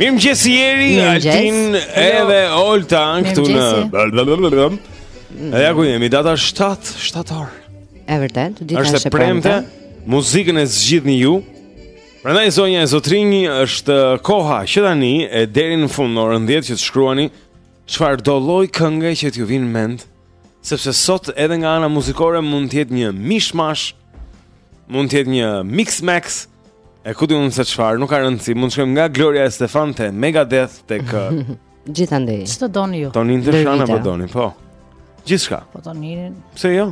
Mirëmëngjesi Eri, Altin edhe Olta këtu në... Edhe ja ku jemi, data 7, 7 or. E vërtetë, dita është e premte. Muzikën e zgjidhni ju. Prandaj zonja e zotërinj është koha që tani e deri në fund në orën 10 që të shkruani çfarëdolloj kënge që t'ju vijë në mend, sepse sot edhe nga ana muzikore mund të jetë një mishmash, mund të jetë një mix max. E ku di unë se çfarë, nuk ka rëndësi. Mund të shkojmë nga Gloria Estefan te Megadeth tek gjithandej. Ç'të doni ju? Tonin Tërshana po doni, po. Gjithçka. Po Tonin. Pse jo?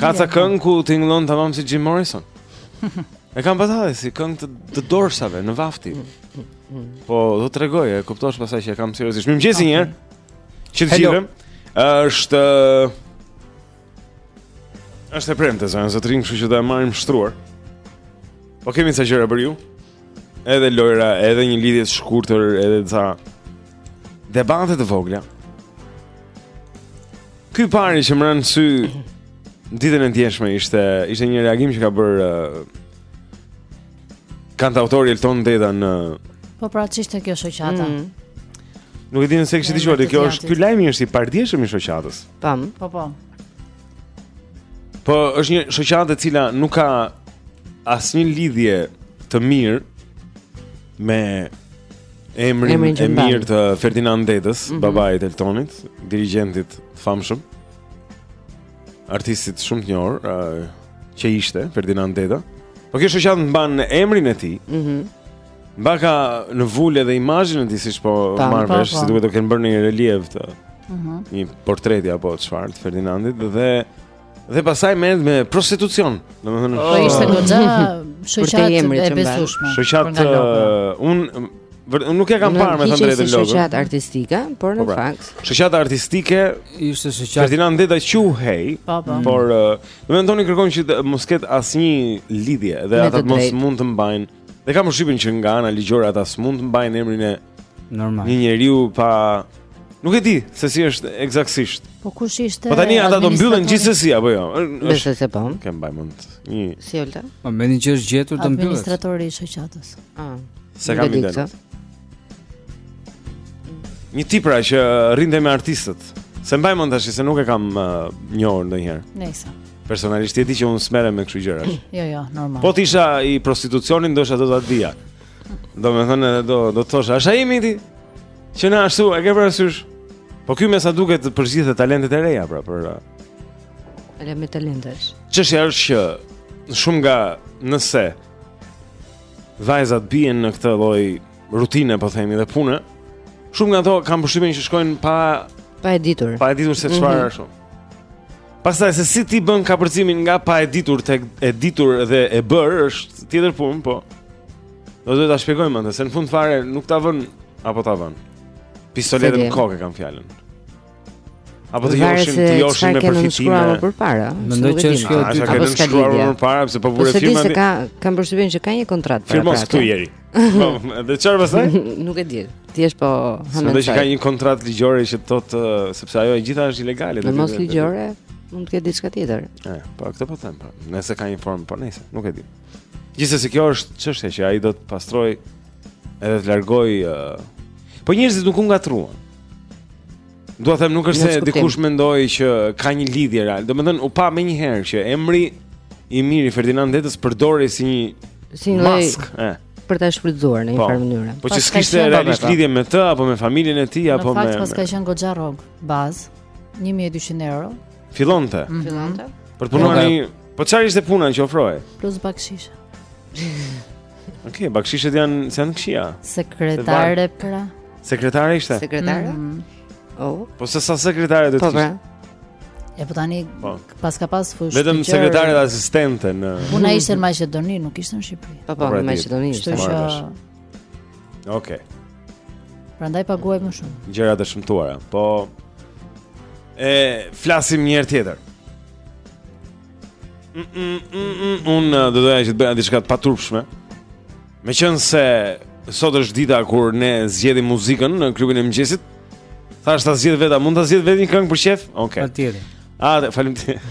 Ka ca këngë ku tingëllon tamam si Jim Morrison. E kam pasur si këngë të, të Doorsave në vakti. Po do të tregoj, e kuptosh pastaj që e kam seriozisht. Mirëmëngjes okay. një herë. Që të gjithëm. Është Është e premte zonja zotërinj, kështu që do e marrim shtruar. Po kemi ca gjëra për ju. Edhe lojra, edhe një lidhje të shkurtër, edhe ca debate të vogla. Ky i pari që më ra në sy ditën e djeshme ishte ishte një reagim që ka bërë uh, Kantautori Elton Deda në Po pra ç'ishte kjo shoqata? Mm. Nuk e di nëse kishit dëgjuar, kjo është ky lajmi është i pardjeshëm i shoqatës. Pam. Po po. Po është një shoqatë e cila nuk ka asnjë lidhje të mirë me emrin Emri e mirë të Ferdinand Dedës, mm -hmm. babait të Eltonit, dirigjentit të famshëm. artistit shumë të njohur, uh, që ishte Ferdinand Deda. Po kjo shoqatë mban emrin e tij. Mhm. Mm Mbaka në vulë edhe imazhin e tij siç po marr po, vesh, po. se duhet të kenë bërë një reliev të. Mhm. Mm një portreti apo çfarë të Ferdinandit dhe dhe pastaj merret me prostitucion, domethënë. Po ishte goxha shoqatë e besueshme. Shoqatë un Vër, unë nuk e kam parë me thënë të drejtën logon. Ishte shoqata artistike, por në po, pra. fakt. Shoqata artistike ishte shoqata. Ferdinand Deda quhej, po, po. por do të ndoni kërkojnë që mos ketë asnjë lidhje dhe ata mos mund të mbajnë. Dhe kam përshtypjen që nga ana ligjore ata s'mund të mbajnë emrin e. Normal. Një njeriu pa Nuk e di se si është eksaktësisht. Po kush ishte? Po tani ata do mbyllen gjithsesi apo jo? Është se po. Kem mbaj mend. Një. Si Olta? Po meqenëse është gjetur do mbyllet. Administratori i shoqatës. Ah. S'e kam idenë. Një tip pra që rrinte me artistët. S'e mbaj mend tash se nuk e kam uh, njohur ndonjëherë. Nëse. Personalisht e di që unë s'merrem me kështu gjëra. jo, jo, normal. Po t'isha i prostitucionit ndoshta do ta dija. Domethënë edhe do do të thosha, "Asha jemi ti?" Që na ashtu, e ke parasysh? Po ky mesa duket përzgjidhte talentet e reja pra për uh, Ele me talentesh. Çështja është që shumë nga nëse vajzat bien në këtë lloj rutine, po themi, dhe pune. Shumë nga ato kam përshtypjen që shkojnë pa pa e ditur. Pa e ditur se çfarë mm -hmm. ashtu. Pastaj se si ti bën kapërcimin nga pa e ditur tek e ditur dhe e bërë është tjetër punë, po. Do duhet ta shpjegojmë atë, se në fund fare nuk ta vën apo ta vën. Pistoletën në kokë kam fjalën. Apo të joshin, të joshin me përfitime. Apo për para. Mendoj që është kjo dy apo s'ka lidhje. Për para sepse po vure firma. Sepse disa ka kam përshtypjen që ka një kontratë para. Firmos këtu ieri. Po, dhe çfarë pastaj? Nuk e di. Ti je po hamë. Mendoj që ka një kontratë ligjore që thotë sepse ajo e gjitha është ilegale. Në mos ligjore mund të ketë diçka tjetër. Ëh, po këtë po them, po. Nëse ka një formë, po nëse, nuk e di. Gjithsesi kjo është çështja që ai do të pastrojë Edhe të largoj uh... Po njerëzit nuk u ngatërruan. Dua të them nuk është se dikush mendoi që ka një lidhje real. Domethënë u pa menjëherë që emri i mirë i Ferdinand Dedës përdorej si një si një maskë, ë, për ta shfrytzuar në një po. farë mënyre. Po që s'kishte realisht lidhje me të apo me familjen e tij apo me Në fakt pas ka qenë goxha rrogë, bazë 1200 euro. Fillonte. Mhm. Fillonte. Për të punuar një Po çfarë ishte puna që ofroi? Plus bakshish. Okej, okay, bakshishet janë se janë këshia. Sekretare pra. Sekretare ishte? Sekretare? Mm -hmm. Oh. Po se sa sekretare do të po, pra. kishte? E po tani po. pas ka pas fush. Vetëm sekretare dhe asistente në Puna ishte në Maqedoni, nuk ishte në Shqipëri. Po po, po në Maqedoni ishte. Okej. Okay. Prandaj paguan më shumë. Gjëra të shëmtuara. Po e flasim një herë tjetër. Mm, mm, mm, Unë uh, do doja që të bëja diçka të paturpshme. Meqenëse sot është dita kur ne zgjedhim muzikën në klubin e mëngjesit. Thashë ta zgjedh veta, mund ta zgjedh vetë një këngë për qejf? Okej. Okay. Patjetër. Ah, faleminderit.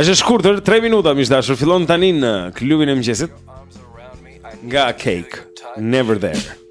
Është e shkurtër, 3 minuta më dashur. Fillon tani në klubin e mëngjesit. Nga Cake, Never There.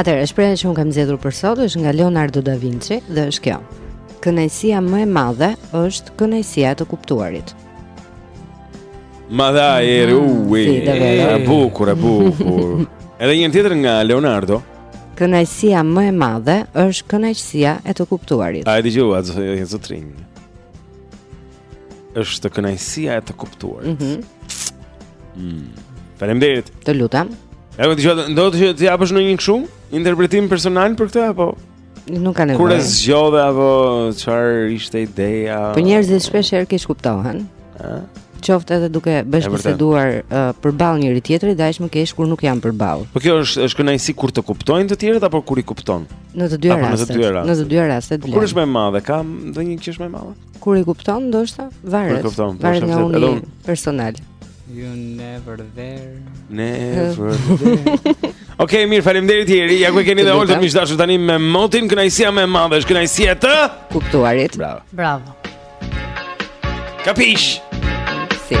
Atëherë, shprehja që unë kam zgjedhur për sot është nga Leonardo da Vinci dhe është kjo. Kënaqësia më e madhe është kënaqësia e të kuptuarit. Madha e ruaj. E bukur, e bukur. Edhe një tjetër nga Leonardo. Kënaqësia më e madhe është kënaqësia e të kuptuarit. A e dëgjova zotrin? është kënaqësia e të kuptuarit. Mhm. Mm mm. Faleminderit. Të lutem. Ja më dëgjoj, do t'i japësh ndonjë kështu interpretim personal për këtë apo nuk ka nevojë. Kur e zgjodhe apo çfarë ishte ideja? Po njerëzit shpesh herë keqkuptohen. Ë? Qoftë edhe duke bësh biseduar uh, përball njëri tjetrit, dash më keq kur nuk janë përballë. Po kjo është është kënaqësi kur të kuptojnë të tjerët apo kur i kupton? Në të dyja rastet. Në të dyja rastet. Kur është më e madhe? Ka ndonjë që është më e madhe? Kur i kupton ndoshta varet. Kur kupton, po, varet nga uni personal. You never there. Never there. Okej, okay, mirë, faleminderit Jeri. Ja ku e keni dhe Oltën miq të dashur tani me motin kënaqësia më e madhe, është kënaqësia e të kuptuarit. Bravo. Bravo. Kapish. Si.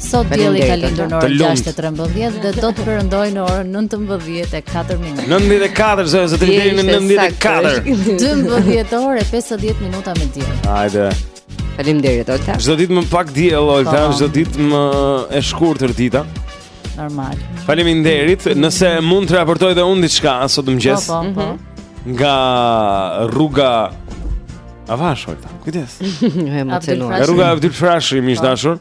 Sot dielli ka lindur në orën 6:13 dhe do të perëndojë në orën 19:04 minuta. 19:04 zonë sot deri në 19:04. 12 orë 50 minuta me diell. Hajde. Faleminderit Olta. Çdo ditë më pak diell Olta, po. çdo ditë më e shkurtër dita. Normal. Faleminderit. Nëse mund të raportoj dhe unë diçka sot në mëngjes. Po, po, po. Mhm. Nga rruga Avash, Olta. Kujdes. E emocionuar. Nga rruga Abdyl Frashëri, miq të Po. dashur.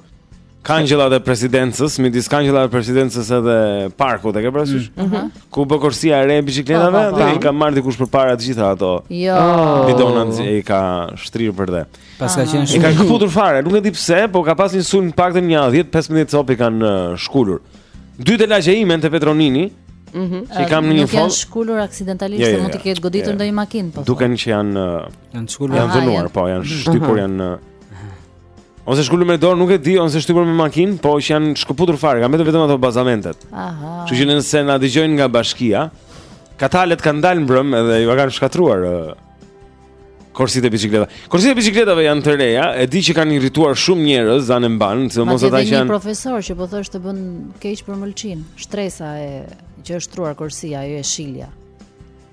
Kangjellat e presidencës, midis kangjellave të presidencës edhe parkut, e ke parasysh? Mhm. Ku u bë korsia e re e biçikletave Po, po, po. dhe i ka marrë dikush përpara të gjitha ato Jo. bidonat i ka shtrirë përdhe. Paska qenë shumë. I kanë këputur fare, nuk e di pse, po ka pas një sulm të paktën një 10-15 copë kanë uh, shkulur. Dhe te lagjja ime te Petro Nini. Mhm. Mm s'i kam numëruar. Janë shkulur aksidentalisht, jo, jo, jo, mund të ketë goditur jo, jo. ndonjë makinë po. Duken që janë uh, janë shkulur. Janë dëmtuar, po, janë mhm. shtypur, janë uh, Ose shkulur me dorë, nuk e di, ose shtypur me makinë, po që janë shkëputur fare, kanë mbetur vetëm ato bazamentet. Aha. Kështu që nëse na dëgjojnë nga bashkia, katalët kanë dalë mbrëm edhe u kanë shkatërruar uh, Korsitë e biçikletave. Korsitë e biçikletave janë të reja, e di që kanë irrituar shumë njerëz anembanë, sidomos ata që janë. Një profesor që po thoshte bën keq për mëlçinë, shtresa që është shtruar korsia, ajo jeshilja.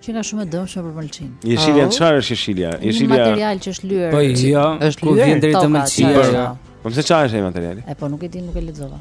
Qenka shumë e dëmshme për mëlçinë. Jeshilja oh. çfarë është jeshilja? Jeshilja. Një material që është lyer. Po jo, është ku vjen deri te mëlçia. Po pse çfarë është ai materiali? E po nuk e di, nuk e lexova.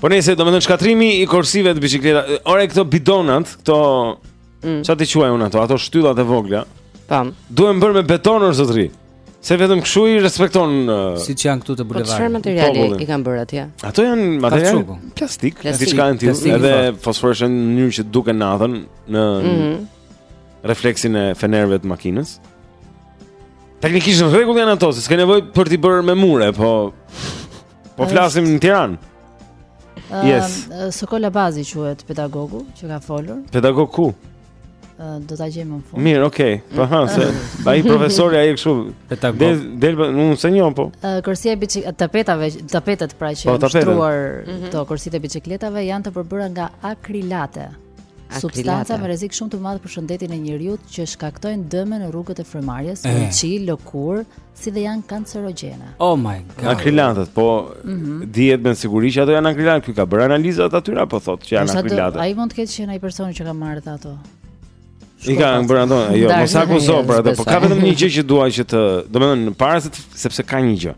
Po nëse do me ndalu shkatërrimin e korsive të biçikletave, ore këto bidonat, këto mm. çfarë t'i quaj unë ato, ato shtyllat e vogla. Tam. Duhen bërë me beton o zotëri. Se vetëm kshu i respekton uh, siç janë këtu te po, bulevardi. Po çfarë materiali i kanë bërë atje? Ato janë material plastik, diçka e tillë, edhe fosforeshent në mënyrë që të duken natën në mm -hmm. refleksin e fenerëve të makinës. Teknikisht në rregull janë ato, s'ka nevojë për t'i bërë me mure, po Po flasim në Tiranë. Yes. Uh, Sokol Abazi quhet pedagogu që ka folur. Pedagog ku? Uh, do ta gjejmë në fund. Mirë, okay. Po ha, se ai profesori ai kështu. Pedagog. Del, del po, unë s'e njoh po. Uh, Korsia e biçik, tapetave, tapetet pra që po, janë shtruar mm -hmm. këto korsitë e biçikletave janë të përbëra nga akrilate. Substanca me rrezik shumë të madh për shëndetin e njeriu që shkaktojnë dëme në rrugët e frymëmarrjes, mëlçi, eh. lëkurë, si dhe janë kancerogjene. Oh my god. Akrilatët, po mm -hmm. dihet me siguri që ato janë akrilatë, ky ka bërë analizat aty apo thotë që janë akrilatë. Ai mund të ketë qenë ai personi që ka marrë ato. I ka bërë ato, jo, mos akuzo për ato, po ka vetëm një gjë që dua që të, domethënë, para se sepse ka një gjë.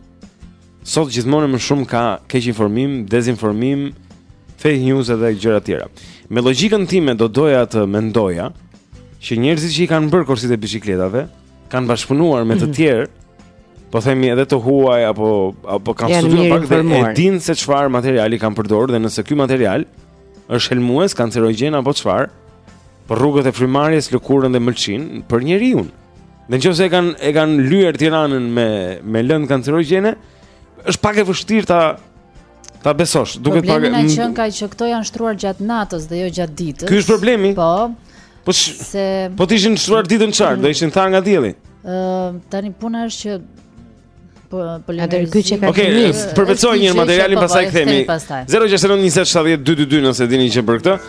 Sot gjithmonë më shumë ka keqinformim, dezinformim, fake news edhe gjëra të tjera. Me logjikën time do doja të mendoja që njerëzit që i kanë bërë korsitë e biçikletave, kanë bashkëpunuar me të mhm. tjerë, po themi edhe të huaj apo apo kanë studiuar pak dhe e dinë se çfarë materiali kanë përdorur dhe nëse ky material është helmues, kancerogjen apo çfarë për rrugët e frymëmarrjes, lëkurën dhe mëlçinë për njeriun. Në qoftë se e kanë e kanë lyer Tiranën me me lëndë kancerogjene, është pak e vështirë ta Ta besosh, duket pak. Problemi është që që këto janë shtruar gjatë natës dhe jo gjatë ditës. Ky është problemi. Po. Po se po të ishin shtruar ditën çfarë? Do ishin tharë nga dielli. Ë, tani puna është që po po le të rikuqë ka Okej, përvetësoje njëherë materialin po, pastaj po, kthehemi. 069 20 70 222 nëse dini gjë për këtë.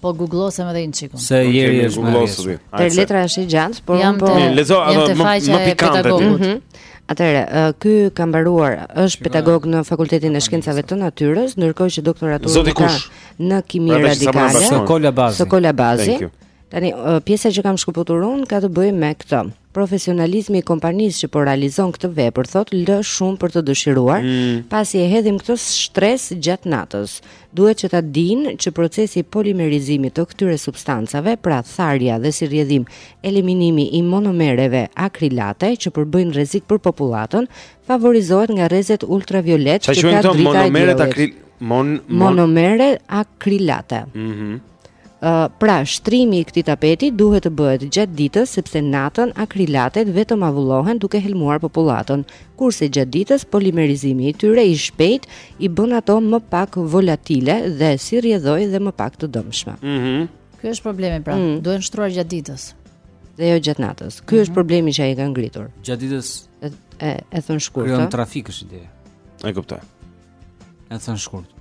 Po e guglosim edhe një çikë. Se jeri është më guglosur. Te letra është e gjatë, por unë po lexoj ato më më pikante. Mhm. Atëherë, ky ka mbaruar, është pedagog në Fakultetin e Shkencave të Natyrës, ndërkohë që doktoraturën e ka në kimi pra, radikale. Sokol Abazi. Sokol Abazi. Tani pjesa që kam shkëputur unë ka të bëjë me këtë. Profesionalizmi i kompanisë që po realizon këtë vepër thotë lë shumë për të dëshiruar, mm. pasi e hedhin këtë shtresë gjatë natës. Duhet që ta dinë që procesi i polimerizimit të këtyre substancave, pra tharja dhe si rrjedhim eliminimi i monomereve akrilate që përbëjnë rrezik për popullatën, favorizohet nga rrezet ultraviolet që ka drita e diellit. Monomere akrilate. Mhm. Mm pra shtrimi i këtij tapeti duhet të bëhet gjatë ditës sepse natën akrilatet vetëm avullohen duke helmuar popullatën, kurse gjatë ditës polimerizimi i tyre i shpejtë i bën ato më pak volatile dhe si rrjedhojë dhe më pak të dëmshme. Mhm. Mm Ky është problemi pra, mm. duhen shtruar gjatë ditës. Dhe jo gjatë natës. Ky mm -hmm. është mhm. problemi që ai ka ngritur. Gjatë ditës e e, e thënë shkurt. Krijon trafik, s'e di. E kuptoj. E thënë shkurt.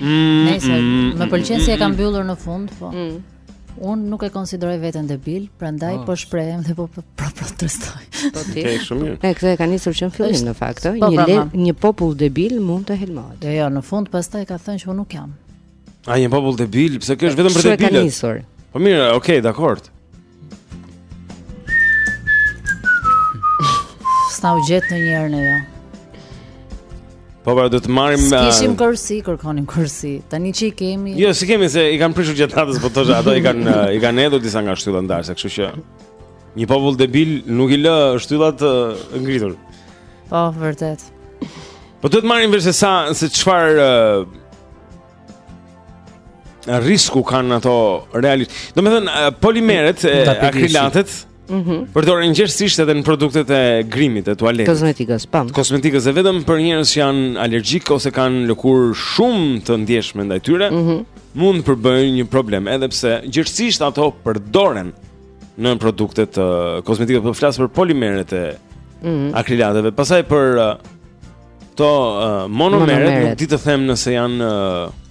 Mm, Nëse mm, mm, më pëlqen si e ka mbyllur në fund, po. Mm. Unë nuk e konsideroj veten debil, prandaj oh. po shprehem dhe po, po pro protestoj. Po ti. Ke shumë mirë. E këtë e ka nisur që në fillim në fakt, po, një le, një popull debil mund të helmohet. Jo, jo, në fund pastaj ka thënë që unë nuk jam. A një popull debil, pse kjo është vetëm për debilët? Kështu e ka nisur. Po mirë, okay, dakord. S'na u gjet një herë ne jo Po pra, do të marrim S'kishim korsi, kërkonim korsi Tani që i kemi Jo, s'i kemi, se i kanë prishur gjatë natës Po të shë, ato i kanë i kanë hedhur disa nga shtyllat ndarë Se kështu që Një popull debil nuk i lë shtyllat uh, ngritur Po, vërtet Po duhet të marrim vesh se sa Se çfarë uh, risku kanë ato realisht. Domethënë polimeret e akrilatet mm -hmm. përdoren gjerësisht edhe në produktet e grimit e tualetit. Kozmetikës, pam. Po. Kozmetikës dhe vetëm për njerëz që janë alergjikë ose kanë lëkurë shumë të ndjeshme ndaj tyre, mm -hmm. mund të përbëjnë një problem, edhe pse gjerësisht ato përdoren në produktet e kozmetikës, po flas për polimeret e mm -hmm. akrilateve. Pastaj për uh, Këto uh, monomeret nuk di të them nëse janë uh,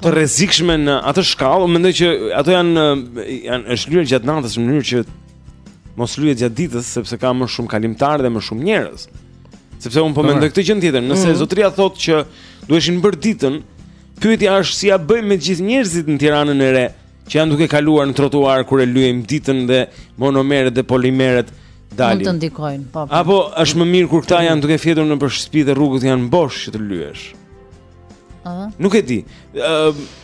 të rrezikshme në atë shkallë, mendoj që ato janë janë është lyer gjatë natës në mënyrë që mos lyhet gjatë ditës sepse ka më shumë kalimtarë dhe më shumë njerëz. Sepse unë po mendoj këtë gjënë tjetër, nëse mm -hmm. zotëria thotë që duheshin bërë ditën, pyetja është si ia bëjmë me gjithë njerëzit në Tiranën e re që janë duke kaluar në trotuar kur e lyejmë ditën dhe monomeret dhe polimeret dalin. Mund të ndikojnë, po. po. Apo është më mirë kur këta janë duke fjetur nëpër shtëpi dhe rrugët janë bosh që të lyesh. Ëh. Nuk e di. Ëh. Uh,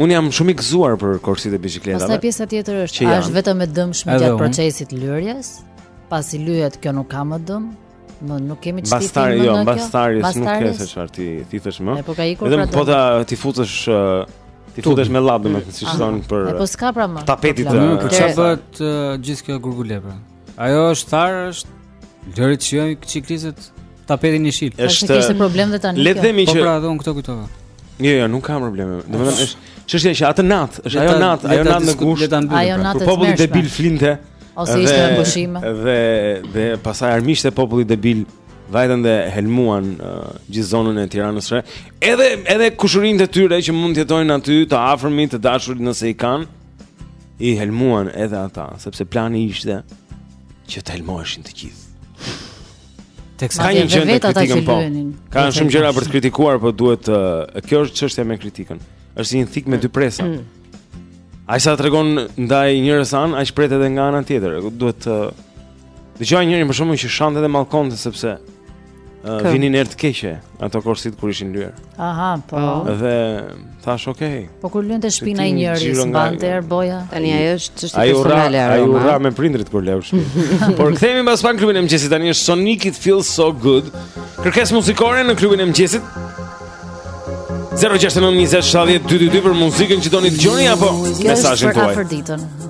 Unë jam shumë i gëzuar për korsitë e biçikletave. Pastaj pjesa tjetër është, a është vetëm e dëmshme gjatë procesit të lyerjes? Pasi lyhet, kjo nuk ka më dëm. Më nuk kemi çfarë të themi më jo, nga kjo. Pastaj, jo, nuk ke se çfarë ti ti thash më. Po ka ikur pra. Vetëm po ta ti futësh ti futesh me llap domethënë siç thonë për. Po s'ka pra më. Tapetit. Për çfarë bëhet gjithë kjo gurgule pra? Ajo është tharë, është lëri të shijojnë çiklistët tapetin i shit. Është kishte problem dhe tani. Le të themi po që Po pra, do un këto kujtova. Jo, jo, nuk ka probleme. Domethënë është Çështja është që atë natë, është ajo natë, ajo natë në gusht. Le ta mbyllim. Pra. Kur populli debil flinte. Ose ishte në pushim. Dhe dhe pastaj armiqtë e popullit debil vajtën dhe helmuan uh, gjithë zonën e Tiranës së Re. Edhe edhe kushërinjtë e tyre që mund të jetojnë aty, të afërmit, të dashurit nëse i kanë, i helmuan edhe ata, sepse plani ishte që të helmoheshin të gjithë. Teksa ka një gjë te kritika po. Ka shumë gjëra për të kritikuar, por duhet uh, kjo është çështja me kritikën. Është një thikë me dy presa. Mm. Aq sa tregon ndaj njërës anë, aq pret edhe nga ana tjetër. Duhet të uh, dëgjoja njërin për shembull që shante dhe mallkonte sepse uh, vinin erë të keqe. Ato korsit kur ishin lyer. Aha, po. po. Dhe thash, "Ok." Po kur lyente shpinë ai njëri, mbante erë boja. Tani ajo është çështë personale e Ai u ra me prindrit kur leu shpinë. Por kthehemi pas pak në klubin e mëngjesit tani është Sonique It Feels So Good. Kërkesë muzikore në klubin e mëngjesit. 069 20 70 222 për muzikën që doni të dëgjoni apo mesazhin tuaj. Kjo është për ditën.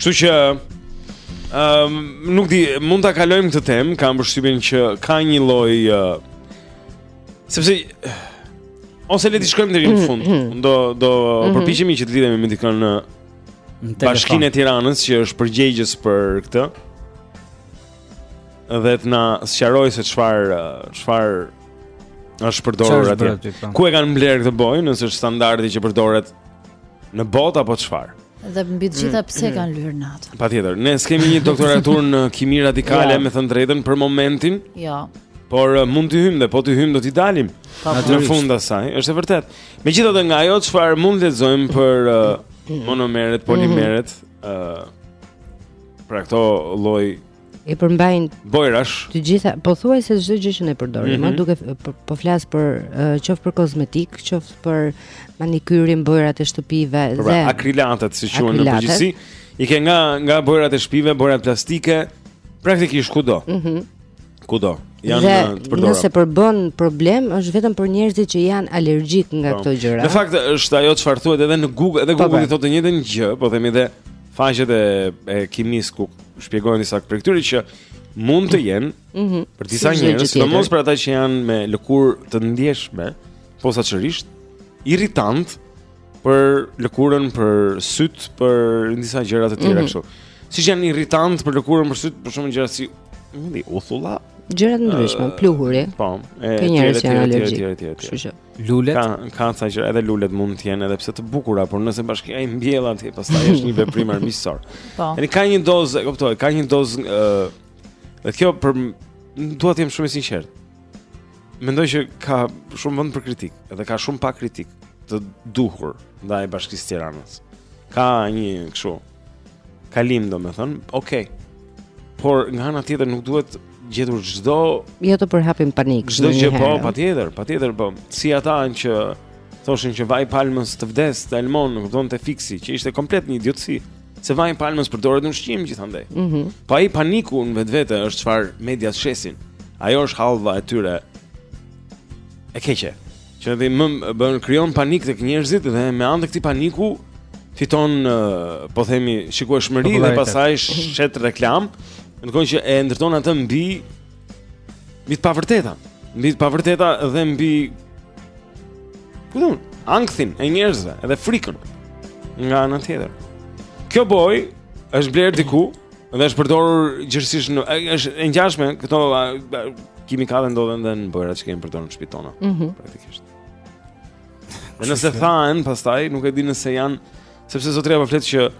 Kështu që um, nuk di, mund ta kalojmë këtë temë, kam përshtypjen që ka një lloj uh, sepse ose le t'i shkojmë deri në mm, fund. Mm. Do do mhm. përpiqemi që të lidhemi me dikën në Bashkinë e Tiranës që është përgjegjës për këtë. Dhe të na sqarojë se çfarë çfarë është përdorur atje. Po. Ku e kanë blerë këtë bojë, nëse është standardi që përdoret në botë apo çfarë? Dhe mbi të gjitha pse kanë lyer natën. Patjetër, ne s'kemi një doktoraturë në kimi radikale, jo. me thënë të drejtën për momentin. Jo. Por eh, mund t'i hyjmë dhe po t'i hyjmë do t'i dalim. Po, po. Në fund asaj, është e vërtetë. Megjithatë nga ajo çfarë mund të lexojmë për uh, monomeret, polimeret, ë mhm. uh, eh, pra këto lloj i përmbajnë bojrat. Të gjitha, pothuajse çdo gjë që ne përdorim, mm -hmm. duke po, po flas për uh, qoftë për kozmetikë, qoftë për manikyrin, bojrat e shtëpive për pra, dhe akrilatet, si quhen në përgjithësi, i ke nga nga bojrat e shtëpive, bojrat plastike, praktikisht kudo. Mhm. Mm kudo. Janë dhe, uh, të përdorura. Nëse përbën problem, është vetëm për njerëzit që janë alergjikë nga po. këto gjëra. Në fakt është ajo çfarë thuhet edhe në Google, edhe po, Google-i thotë të njëjtën gjë, po themi edhe faqet e, e kimisë ku shpjegojnë disa prej këtyre që mund të jenë mm -hmm. për disa njerëz, sidomos për ata që janë me lëkurë të ndjeshme, posaçërisht irritant për lëkurën, për sytë, për disa gjëra të tjera mhm. kështu. Mm -hmm. Siç janë irritant për lëkurën, për sytë, për shumë gjëra si mundi uthulla, gjëra të ndryshme, uh, pluhuri. Po, e, njerëz që janë alergjikë. Kështu që Lulet ka ka ca gjëra edhe lulet mund të jenë edhe pse të bukura, por nëse bashkia i mbjell atje, pastaj është një veprim armiqësor. Po. Edhe ka një dozë, e kuptoj, ka një dozë ë uh, dhe kjo për dua të jem shumë i sinqertë. Mendoj që ka shumë vend për kritikë, edhe ka shumë pak kritikë të duhur ndaj bashkisë së Tiranës. Ka një kështu kalim domethënë, okay. Por nga ana tjetër nuk duhet gjetur çdo jo të përhapim panik çdo gjë po patjetër patjetër po si ata që thoshin që vaji i palmës të vdes të helmon e kupton te Fiksi që ishte komplet një idiotësi se vaji i palmës përdoret në ushqim gjithandej mm -hmm. po ai paniku në vetvete është çfarë mediat shesin ajo është hallva e tyre e keqe Që ti më bën krijon panik tek njerëzit dhe me anë të këtij paniku fiton po themi shikueshmëri dhe pastaj shet reklam, ndërkohë që e ndërton atë mbi mbi të pavërteta, mbi të pavërteta dhe mbi, ku di unë, ankthin e njerëzve dhe frikën nga ana tjetër. Kjo boj është blerë diku Dhe është përdorur gjithsesi nëse është e ngjashme këto kimikale ndodhen edhe në bojëra që kemi përdorur në shtëpitë tona. Mm -hmm. Praktikisht. Dhe nëse thahen pastaj nuk e di nëse janë sepse zotëria po flet që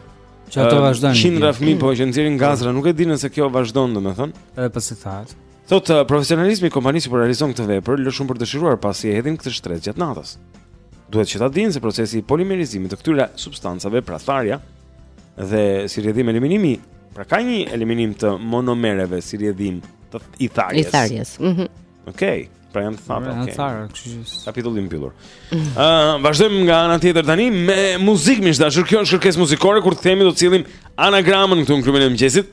që ato vazhdojnë. Qindra fëmijë po që nxjerrin gazra, nuk e di nëse kjo vazhdon domethënë. Edhe pasi thahet. Thot uh, profesionalizmi i kompanisë që po realizon këtë vepër lë shumë për të dëshiruar pasi e hedhin këtë shtresë gjatë natës. Duhet që ta dinë se procesi i polimerizimit të këtyre substancave, pra tharja, dhe si rrjedhim eliminimi, pra ka një eliminim të monomereve si rrjedhim të i tharjes. I tharjes. Mhm. Mm Okej. Okay. Pra janë të thata, okej. Okay. Thara, kështu që kapitulli mbyllur. Ëh, uh, vazhdojmë nga ana tjetër tani me muzikë miq të dashur. Kjo është kërkesë muzikore kur të themi do të sjellim anagramën këtu në klubin e mëngjesit.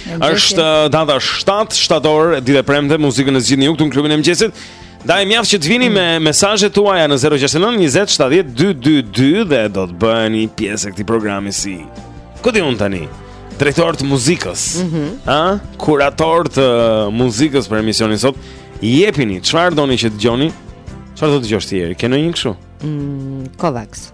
Është data 7 shtator, ditë e premte, muzikën e zgjidhni ju këtu në klubin e mëngjesit. Ndaj mjaft që të vini me mesazhet tuaja në 069 20 70 222 dhe do të bëheni pjesë e këtij programi si. Ku di unë tani? Drejtorë të muzikës. Ëh? Mm -hmm. Kuratorë të muzikës për emisionin sot. Jepini çfarë doni që dëgjoni? Çfarë do të dëgjosh ti? Ke ndonjë kështu? Mm, Kovacs.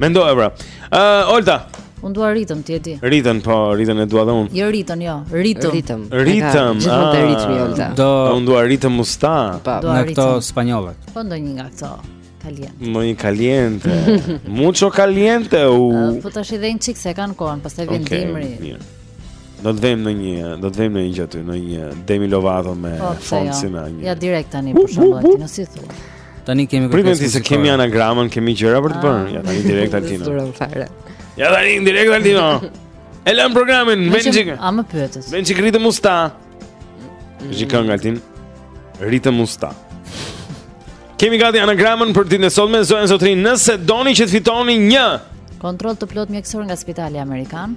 Mendoje pra. Ë, uh, Olta. Unë dua ritëm ti e di. Ritën po, ritën e dua dhe unë. Jo ritën, jo, ritëm. Ritëm. Ritëm. Gjithmonë te ah. ritmi Olta. Po unë dua ritëm usta. Po, nga këto spanjollet. Po ndonjë nga këto. Kaliente. Ndonjë kaliente. Mucho kaliente. U. Ah, po t'i shtyjmë dhe një çik se kanë kohën, pastaj vjen okay, dimri. Mirë. Do të vëmë ndonjë, do të vëmë ndonjë gjë aty, ndonjë Demi Lovato me po, jo. Fonsi na. Ja direkt tani për shembull, ti nëse thua. Tani kemi kërkesë. Prit se kemi anagramën, kemi gjëra për të bërë. Ah. Ja tani direkt Altino. Ja tani direkt Altino. E lëm programin, vëm çik. A më pyetës. Vëm çik ritëm usta. Jikon mm. Altin. Ritëm usta. Kemi gati anagramën për ditën e sotme, zonja zotërinj, nëse doni që të fitoni një kontroll të plotë mjekësor nga Spitali Amerikan.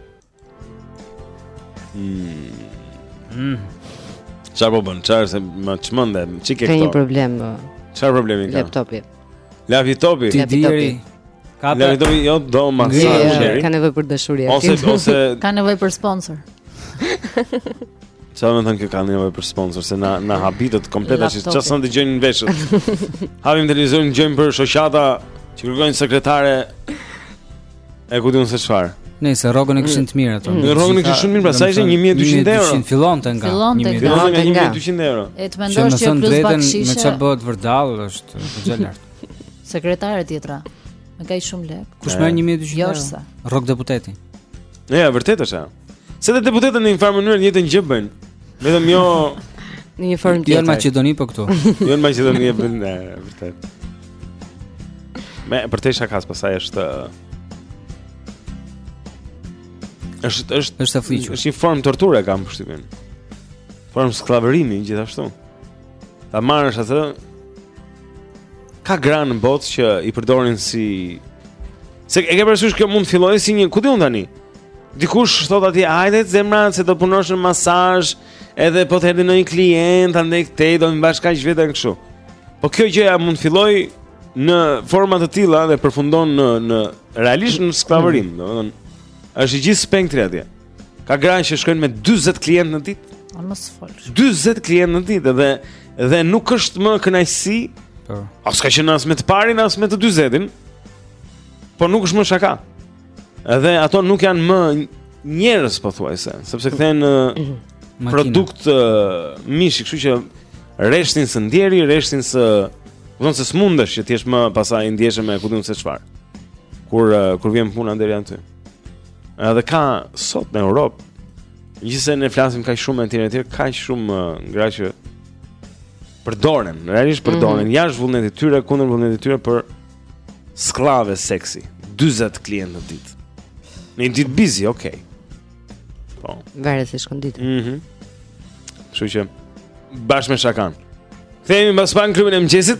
Mm. Mm. Ça po bën, ça është më çmende, ç'i ke këto? Ka një problem be. Ça problemi ka? Laptopi Laptopi Ti diri Ka për... Laptopi jo do masazh, jo, jo, Ka nevojë për dashuri Ose, ose... Ka nevojë për sponsor Ça domethënë kjo ka nevojë për sponsor Se na, na habitet kompleta që qa së në të gjënë në veshët Hapim televizorin gjen për shoqata Që kërkojnë sekretare E ku diun se çfarë? Nëse rrogën e kishin të mirë ato. rrogën e kishin shumë mirë, pastaj ishte 1200 euro. 1200 fillonte nga. Fillonte nga 1200 euro. E të mendosh që plus bakshishe. Me çfarë bëhet vërdall është gjë e lartë. Sekretare tjetra. Me kaq shumë lek. Kush merr 1200 euro? Jo, rrogë deputeti. Jo, ja, vërtet është. Se dhe deputetët në një farë mënyrë të njëjtën gjë bëjnë. Vetëm jo në një formë tjetër. Jo në Maqedoni po këtu. Jo në Maqedoni e bëjnë, vërtet. Po përtej shakasë pastaj është është është është e fliqur. Është një formë torture kam përshtypjen. Formë skllavërimi gjithashtu. ta marrësh atë ka gra në botë që i përdorin si se e ke parasysh kjo mund të fillojë si një ku diun tani. Dikush thotë atje, hajde zemra se do punosh në masazh, edhe po të erdhi ndonjë klient andej këtej do të mbash kaq vetë kështu. Po kjo gjëja mund të fillojë në forma të tilla dhe përfundon në në realisht në skllavërim, domethënë është i gjithë spektri atje. Ka gra që shkojnë me 40 klientë në ditë. A mos fol. 40 klientë në ditë dhe dhe nuk është më kënaqësi. Po. As ka qenë as me të parin as me të 40-in. Po nuk është më shaka. Edhe ato nuk janë më njerëz pothuajse, sepse kthehen në produkt uh, mishi, kështu që reshtin së ndjeri, reshtin së, domethënë se s'mundesh që të jesh më pastaj i ndjeshëm me ku di unë se çfarë. Kur uh, kur vjen puna deri aty. Edhe ka sot në Europë. Gjithsesi ne flasim kaq shumë e tjerë e tjerë, kaq shumë uh, gra që përdoren, realisht mhm. përdoren mm -hmm. jashtë vullnetit të tyre, kundër vullnetit të tyre për skllave seksi, 40 klientë në ditë. Në një ditë bizi, ok. Po. Varet si shkon dita. Mhm. Mm Kështu që bashkë me shakan. Kthehemi pas pak në klubin e mëngjesit.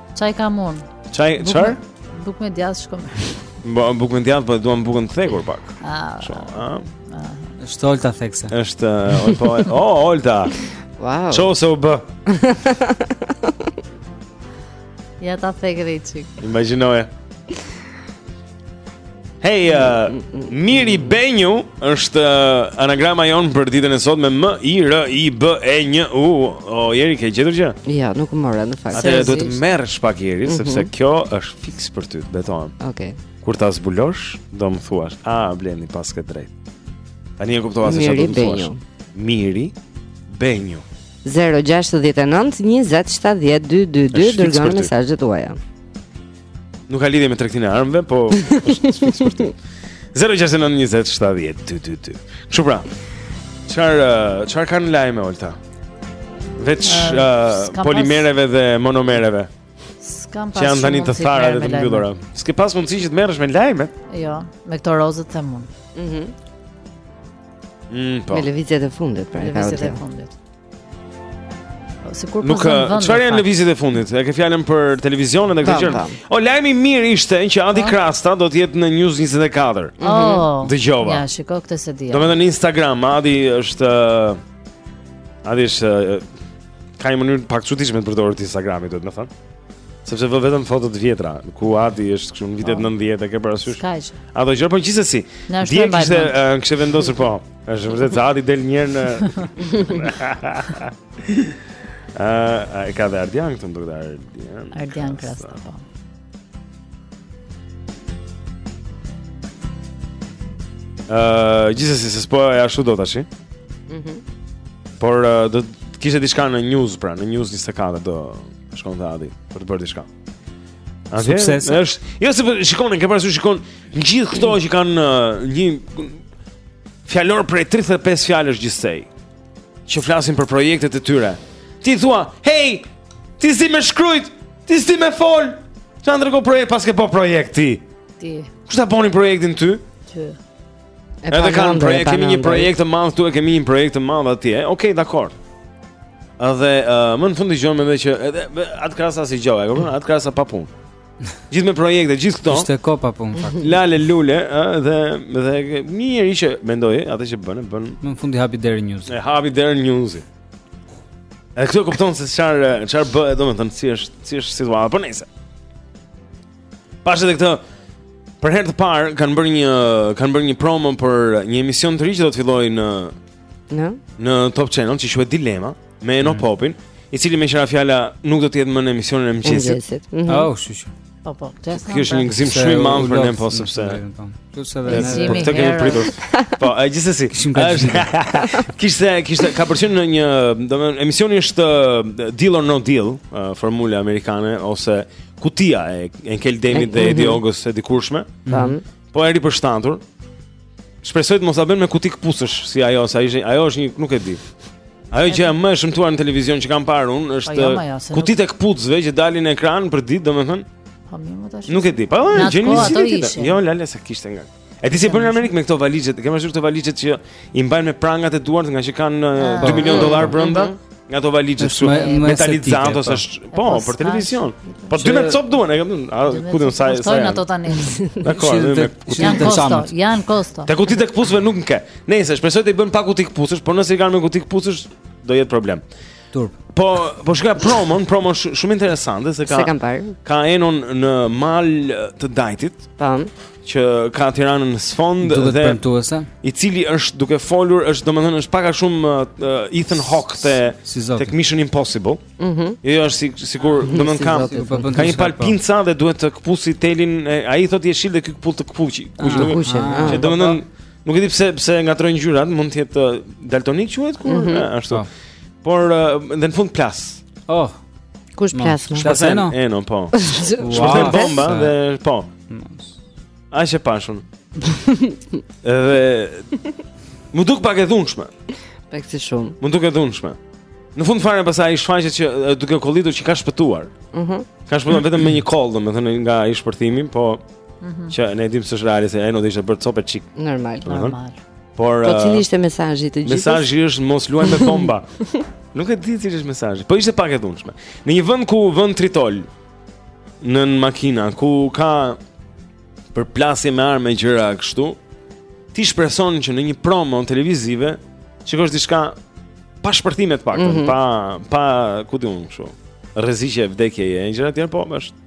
Çaj kam unë. Çaj çfarë? Bukë me djathë shkon. Po, bukë me djathë, po e duam bukën të thekur pak. Ah. Sho, a? Ah. Është Olta thekse. Është eh, Olta. Po, oh, Olta. Wow. Çu se u bë. Ja ta thek një çikë. Imagjinoje. Hej, uh, Miri Benju është uh, anagrama jonë për ditën e sot me M, I, R, I, B, E, N, J, U O, Jeri, ke gjetur gjë? Jo, nuk u mora, në fakt Atëherë duhet të merresh pak Jeri, mm -hmm. sepse kjo është fiks për ty, betohem Ok Kur ta zbulosh, do më thuash A, Blendi, paske të drejtë Tani e kuptova se që do më thuash Miri Benju 069 20 70 222 Dërgoni mesazhet tuaja Nuk ka lidhje me tregtinë e armëve, po është fiks për ty. 069 20 70 222. Kështu pra. Çfarë, çfarë ka në lajme Olta? Veç uh, uh, polimereve dhe monomereve. S'kam pas. Që janë tani të thara dhe të mbyllura. S'ke pas mundësi që të merresh me lajme? Jo, me këto rozët them unë. Mhm. Mm mm, po. Me lëvizjet e fundit, pra. Me lëvizjet e fundit. Sikur po nuk eh, çfarë janë lëvizjet e fundit? E ke fjalën për televizionin e këtë gjë. O lajmi i mirë ishte që Adi po. Krasta do të jetë në News 24. Mhm. Oh. Dëgjova. Ja, shikoj këtë se di. Domethënë në Instagram Adi është eh, Adi është eh, ka një mënyrë pak të çuditshme të përdorit Instagramin, duhet të thënë. Sepse vë vetëm foto të vjetra, ku Adi është kështu në vitet 90 po. e ke parasysh. Atë gjë po gjithsesi. Dje kishte kishte vendosur po. Është vërtet se Adi del një herë në... A, a, e ka dhe Ardian këtë më përda Ardian Ardian Krasta, po uh, Gjithsesi se s'po e ashtu do tashi mm -hmm. Por uh, do të kishte diçka në news pra Në news 24 do shkonte Adi Për të bërë diçka Okay. Sukses. Është, jo se po, shikon, ke parasysh shikon gjithë këto që kanë uh, një fjalor prej 35 fjalësh gjithsej që flasin për projektet e tyre. Ti thua, "Hey, ti s'di me shkrujt? Ti s'di me fol?" Ça dreq o projekt paske po projekt ti? Ti. Kush ta bëri projektin ty? Ty. E Edhe kanë projekt, kemi një projekt të madh këtu, e kemi një projekt të madh atje. Okej, okay, dakor. Edhe uh, më në fund dëgjojmë edhe që edhe Adi Krasta, s'e dëgjova, e kupton? Adi Krasta pa punë. Gjithë me projekte, gjithë këto. Ishte ky pa punë fakt. Lale lule, ë, dhe dhe një njeri që mendon atë që bën, bën. Më në fund i hapi derën news. E hapi derën news. Edhe këtu e kupton se çfarë çfarë bëhet, domethënë si është, si është situata. Po nejse. Pashë edhe këtë Për herë të parë kanë bërë një kanë bërë një promo për një emision të ri që do të fillojë në në në Top Channel, që quhet Dilema me Eno mm. Popin, i cili meqë ra fjala nuk do të jetë më në emisionin e mëngjesit. Mm -hmm. Oh, shish. Po po, çesë. Kjo është një gëzim shumë i madh për ne po sepse. Sepse edhe ne. Po këtë kemi pritur. Po, ai gjithsesi. Kishte kishte kapërcyer në një, domethënë emisioni është uh, Deal or No Deal, uh, formula amerikane ose kutia e Enkel Demit dhe Edi mhm. Ogës e dikurshme. Tan. Po e ripërshtatur. Shpresoj të mos ta bëjnë me kuti këpucësh si ajo, se ishte, ajo është një, nuk e di. Ajo gjë më e shëmtuar në televizion që kam parë unë është po jo, kutitë e këpucëve që dalin në ekran për ditë, domethënë. Po mirë, mo tashi. Nuk e di. Po gjeni si ditë. Jo, lale se kishte nga. E di si bëjnë në Amerikë me këto valixhet? Kemë ashtu këto valixhet që i mbajnë me prangat e duarve ngaqë kanë 2 ah. po. milionë dollar brenda? Mhm. Nga ato valixhet kështu, metalizato ose po. po, për televizion. Po dy me cop duan, e kam thënë, ku do sa sa. Kushtojnë ato tani. Dakor, me kutin të çamit. Janë kosto. Te kutitë e këpucëve nuk nxë. Nëse shpresoj t'i bëjnë pa kuti këpucësh, por nëse i kanë me kuti këpucësh, do jetë problem. Turp. Po, pashë promon, promon sh shumë interesante se ka S'e kam parë. Ka Enon në mal të Dajtit. Tam. Po. Që ka Tiranën në sfond dhe duket premtuese. I cili është duke folur, është domethënë është pak a shumë uh, Ethan Hawke te si tek Mission Impossible. Mhm. Mm jo, jo, është si sikur domethënë si ka po, ka një pal po. pincash dhe duhet të këpusë telin. Ai thotë jeshil dhe ky këput të kuqin. Kuqin. Ah, ah. Domethënë Nuk e di pse pse ngatërron ngjyrat, mund të jetë uh, daltonik quhet kur mm -hmm. ashtu. Oh. Por uh, dhe në fund plas. Oh. Kush no. plas më? Plas Eno, Eno po. Shpërthen wow. bomba dhe po. Ai është pashun. Edhe m'u duk pak e dhunshme. Pak si shumë. M'u duk e dhunshme. Në fund fare pastaj shfaqet që uh, duke kollitur që ka shpëtuar. Mhm. Mm ka shpëtuar vetëm me një kollë, domethënë nga ai shpërthimi, po Mhm. Që ne dimë s'është reale se ai nuk ishte bërë copë-çikë. Normal, normal. Por Po cili uh, ishte mesazhi të gjithë? Mesazhi është mos luaj me bomba. Nuk e di cili është mesazhi. Po ishte pak e dhunshme. Në një vend ku vënë tritol nën makina ku ka përplasje me armë e gjëra kështu, ti shpreson që në një promo televizive të shikosh diçka pa shpërthime të paktën, mm -hmm. pa pa ku di unë kështu. Rreziqe vdekjeje e gjëra të tjera, po është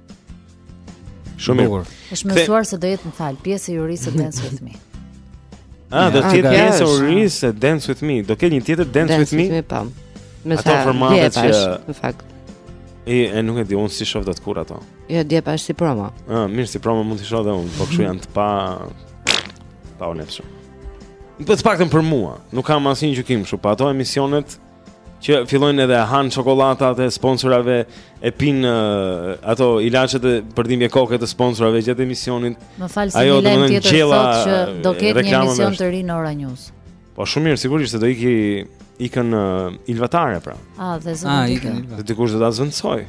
Shumë mirë. Është mësuar se do jetë më fal pjesë e jurisë së Dance With Me. Ah, do të jetë pjesë e jurisë së Dance With Me. Do ketë një tjetër Dance With Me. Dance With Me, po. Me sa formatet që në fakt. E, e nuk e di, unë s'i shof dot kurrë ato Jo, dje e pashë si promo ah, Mirë, si promo mund të shof dhe unë Po kështu janë të pa Pa unë e të shumë Në për të pak të më për mua Nuk kam asnjë gjykim shumë Po ato emisionet që fillojnë edhe hanë çokollatat e sponsorave e pinë uh, ato ilaçet për dhimbje koke të sponsorave gjatë emisionit. Më fal se një lajm tjetër gjela, thotë që do ketë një emision është. të ri në Ora News. Po shumë mirë sigurisht se do iki ikën uh, Ilva Tare pra. Ah, dhe zot. Ah, ikën. Dhe dikush do ta zëvendësojë.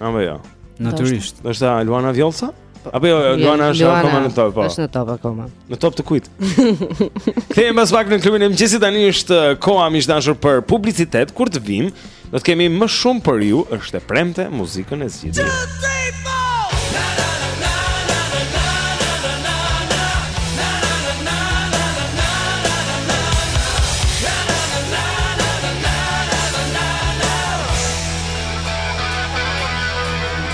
Apo jo. Natyrisht. Do të Luana Vjollca? Apo jo, Luana është akoma në Top, po. Është në Top akoma. Në top të kujt? Kthehem pas pak në klubin e mëngjesit tani është uh, koha më dashur për publicitet kur të vim, do të kemi më shumë për ju, është e premte muzikën e zgjidhni.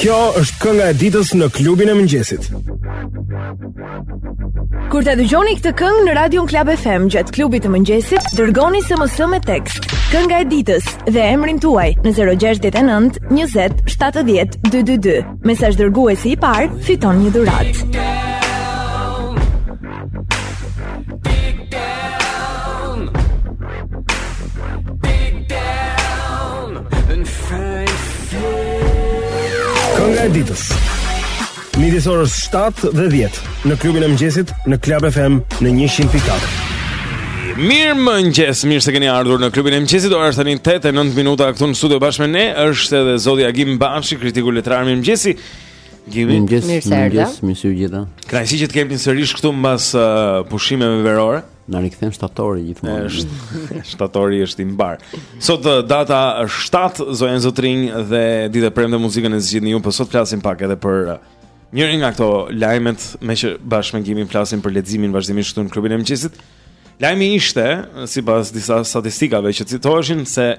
Kjo është kënga e ditës në klubin e mëngjesit. Kur ta dëgjoni këtë këngë në Radion Club FM gjatë klubit të mëngjesit, dërgoni SMS me tekst, kënga e ditës dhe emrin tuaj në 069 20 70 222. Mesazh dërguesi i parë fiton një dhuratë. Kënga e ditës. Midis orës 7 dhe 10 në klubin e mëngjesit në Club FM në 100.4. Mirëmëngjes, mirë se keni ardhur në klubin e mëngjesit Ora është tani 8 e 9 minuta këtu në studio bashkë me ne është edhe zoti Agim Baçi, kritiku letrar mirëmëngjesi Gimi, mëngjes, mirë se erdhe. Mëngjes, mirë se ju gjeta. Kënaqësi që të kemi sërish këtu mbas uh, pushimeve verore. Na rikthen shtatori gjithmonë. Është shtatori është i mbarë. Sot uh, data është 7 zonja e zotërinj dhe ditë e premte muzikën e zgjidhni ju, por sot flasim pak edhe për uh, njërin nga këto lajmet meqë bashkë me Gimin flasim për leximin vazhdimisht këtu në klubin e mëngjesit. Lajmi ishte, sipas disa statistikave që citoheshin se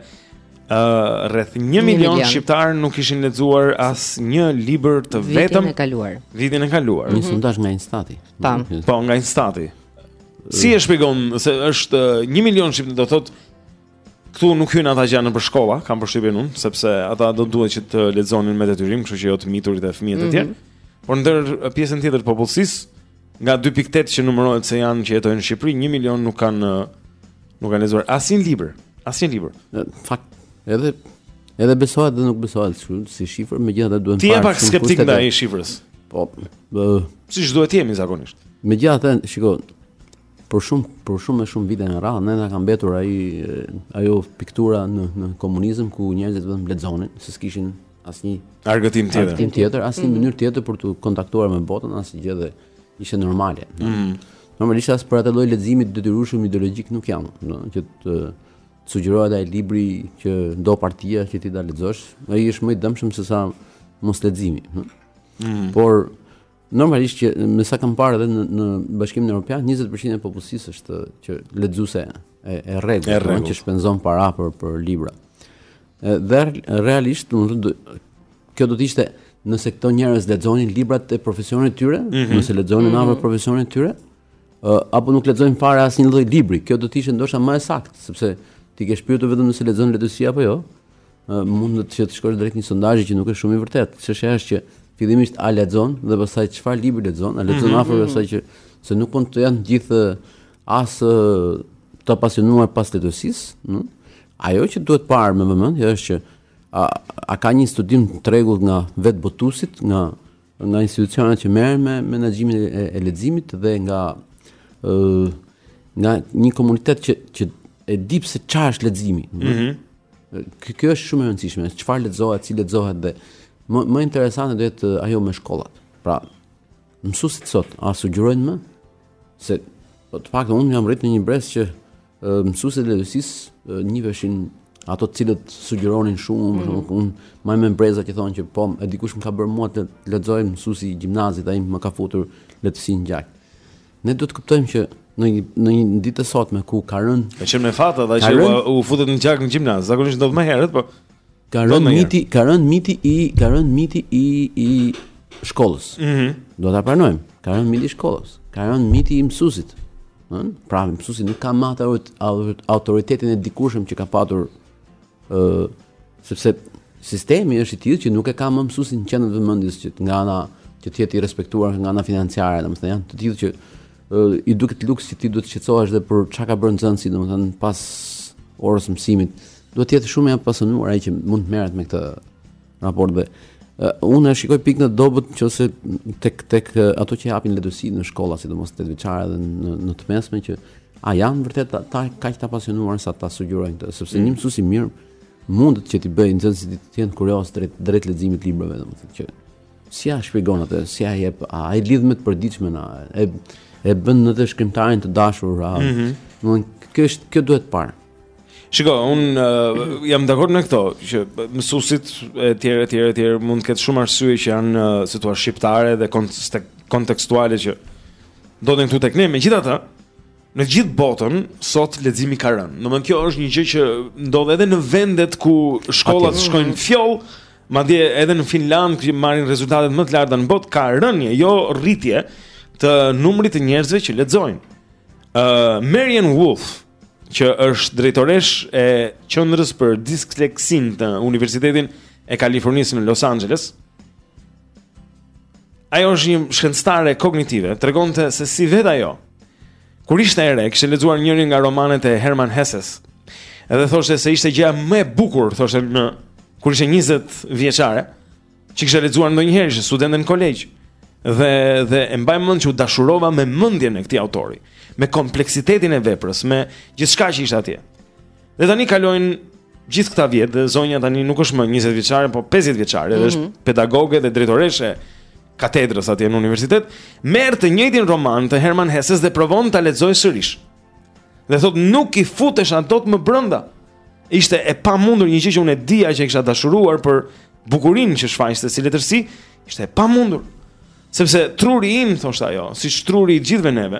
Uh, rreth 1 milion shqiptarë nuk kishin lexuar asnjë libër të vetëm vitin e kaluar. Vitin e kaluar. Një mhm. sondazh nga Instati. Tamam. Mhm. Po, nga Instati. Si e shpjegon se është 1 milion shqiptarë do thotë këtu nuk hyn ata që janë nëpër shkolla, kam përshtypjen unë, sepse ata do duhet që të lexonin me detyrim, kështu që jo të miturit e fëmijët e mm -hmm. tjerë. Por ndër pjesën tjetër të popullsisë Nga 2.8 që numërohet se janë që jetojnë në Shqipëri, 1 milion nuk kanë nuk kanë lexuar asnjë libër, asnjë libër. Në fakt, edhe edhe besohet dhe nuk besohet si, si shifër, megjithatë duhen parë. Ti je pak skeptik ndaj shifrës. Po, bë, siç duhet të jemi zakonisht. Megjithatë, shiko, për shumë për shumë e shumë vite me radhë ne na ka mbetur ai ajo piktura në në komunizëm ku njerëzit vetëm lexonin, se s'kishin asnjë argëtim tjetër. Argëtim tjetër, asnjë mm. mënyrë tjetër për t'u kontaktuar me botën, asnjë gjë dhe ishte normale. Mm. Normalisht as për atë lloj leximi të detyrueshëm ideologjik nuk jam, që të sugjerohet ai libri që do partia që ti ta lexosh, ai është më i dëmshëm se sa mos leximi. Mm. Por Normalisht që me sa kam parë edhe në në Bashkimin Evropian, 20% e popullsisë është që është lexuese e e rregullt, që shpenzon para për për libra. Dhe realisht, domethënë kjo do të ishte nëse këto njerëz lexonin librat e profesionit të tyre, mm -hmm. nëse lexonin mm -hmm. afër profesionit të tyre, uh, apo nuk lexojnë fare asnjë lloj libri, kjo do të ishte ndoshta më e saktë, sepse ti s'je i pyetur vetëm nëse lexon letërsi apo jo. mundet që të shkosh drejt një sondazhi që nuk është shumë i vërtetë. Çështja është që fillimisht a lexon dhe pastaj çfarë libri lexon, a lexon mm -hmm. afër mhm. asaj që se nuk mund të jenë të gjithë aq të apasionuar pas letërsisë, ëh. Ajo që duhet parë me vëmendje është që a, a ka një studim të rregullt nga vetë botuesit, nga nga institucionet që merren me menaxhimin e, e leximit dhe nga ë nga një komunitet që që e di se çfarë është leximi. Ëh. Mm -hmm. Kjo është shumë e rëndësishme, çfarë lexohet, si lexohet dhe më më interesante do jetë ajo me shkollat. Pra, mësuesit sot a sugjerojnë më se po të paktën unë jam rrit në një brez që Mësuesit e letërsisë njiheshin ato të cilët sugjeronin shumë, mm -hmm. unë mbaj mend breza që thonë që po, e dikush më ka bërë mua të lexoj mësuesi i gjimnazit, ai më ka futur letërsinë në gjak. Ne duhet të kuptojmë që në një, në një ditë të sotme ku ka rënë, ka qenë me fat edhe që u, u futet në gjak në gjimnaz, zakonisht ndodh më herët, po Ka rënë miti, ka rënë miti i, ka rënë miti i i shkollës. Ëh. Mm -hmm. Duhet ta pranojmë. Ka rënë miti i shkollës. Ka rënë miti i mësuesit. Ëh. Pra mësuesi nuk ka më atë autoritetin e dikurshëm që ka patur ë uh, sepse sistemi është i tillë që nuk e ka më mësuesin në qendër të vëmendjes që nga ana që të jetë i respektuar nga ana financiare, domethënë janë të tillë që I duket luks që ti duhet të shqetësohesh edhe për çka ka bërë nxënësi, domethënë pas orës së mësimit. Duhet të jetë shumë i apasionuar ai që mund të merret me këtë raport dhe uh, unë e shikoj pikën e dobët nëse tek tek ato që japin letërsi në shkolla, sidomos te 9-vjeçaret dhe në, në të mesme që a janë vërtet ta, ta kaq të apasionuar sa ta sugjerojnë këtë, sepse mm. një mësues i mirë mundet që t'i bëjë nxënësit të jenë kuriozë drejt drejt leximit të librave, domethënë që Si ia shpjegon atë, si ia jep, a e lidh me të përditshmen, a e, e bën edhe shkrimtarin të dashur, a, mm -hmm. në, kjo, është, kjo duhet parë. Shiko, unë uh, jam dakord me këto, që mësuesit e tjere, e tjere, e tjere, mund të ketë shumë arsye që janë uh, situata shqiptare dhe kontekstuale që ndodhin këtu tek ne, megjithatë, Në gjithë botën sot leximi ka rënë. Domethënë kjo është një gjë që ndodh edhe në vendet ku shkollat shkojnë fjollë, madje edhe në Finlandë që marrin rezultatet më të larta në botë ka rënie, jo rritje të numrit të njerëzve që lexojnë. Ë uh, Marian Wolf, që është drejtoreshë e Qendrës për Disleksinë në Universitetin e Kalifornisë në Los Angeles, Ajo është një shkencëtare kognitive, tregonte se si vetë ajo kur ishte e re, kishte lexuar njërin nga romanet e Herman Hesses. Edhe thoshte se ishte gjëja më e bukur, thoshte kur ishte 20 vjeçare, që kishte lexuar ndonjëherë ishte studente në kolegj. Dhe dhe e mbaj mend që u dashurova me mendjen e këtij autori, me kompleksitetin e veprës, me gjithçka që ishte atje. Dhe tani kalojnë gjithë këta vjet dhe zonja tani nuk është më 20 vjeçare, po 50 vjeçare, mm -hmm. është mhm. pedagoge dhe drejtoreshë e katedrës atje në universitet, merr të njëjtin roman të Herman Heses dhe provon ta lexojë sërish. Dhe thotë nuk i futesha dot më brenda. Ishte e pamundur një gjë që unë e dija që e kisha dashuruar për bukurinë që shfaqte si letërsi, ishte e pamundur. Sepse truri im, thoshte ajo, si truri i gjithëve neve,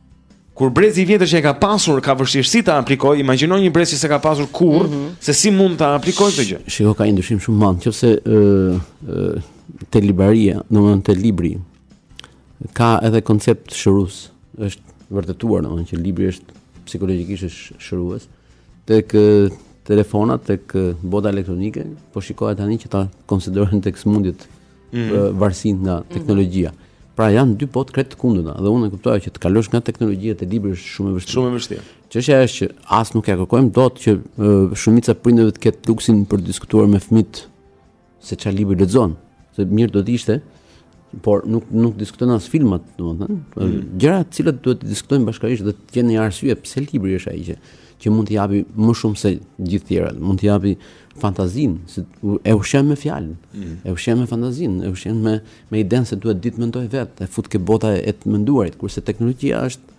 Kur brezi i vjetër që e ka pasur ka vështirësi ta aplikojë, imagjino një brez që s'e ka pasur kurrë, mm -hmm. se si mund ta aplikojë këtë gjë. Shiko ka një ndryshim shumë madh, nëse ë ë te libraria, domethënë te libri ka edhe koncept shërues. Është vërtetuar domethënë që libri është psikologjikisht është shërues tek telefonat, tek bota elektronike, po shikohet tani që ta konsiderojnë tek smundjet mhm. varësinë nga mhm. teknologjia. Pra janë dy botë krejt të kundërta dhe unë e kuptoj që të kalosh nga teknologjia te libri është shumë e vështirë. Shumë e vështirë. Çështja është që as nuk e kërkojmë dot që shumica e prindërve të ketë luksin për të diskutuar me fëmit se çfarë libri lexon, se mirë do të ishte, por nuk nuk diskutojnë as filmat, domethënë, mm. gjëra të cilat duhet të diskutojnë bashkërisht dhe të kenë një arsye pse libri është ai që që mund t'i japi më shumë se gjithë tjerat, mund t'i japi fantazinë, si e ushqen me fjalën, mm. e ushqen me fantazinë, e ushqen me me idenë se duhet të mendojë vetë, e fut ke bota e të menduarit, kurse teknologjia është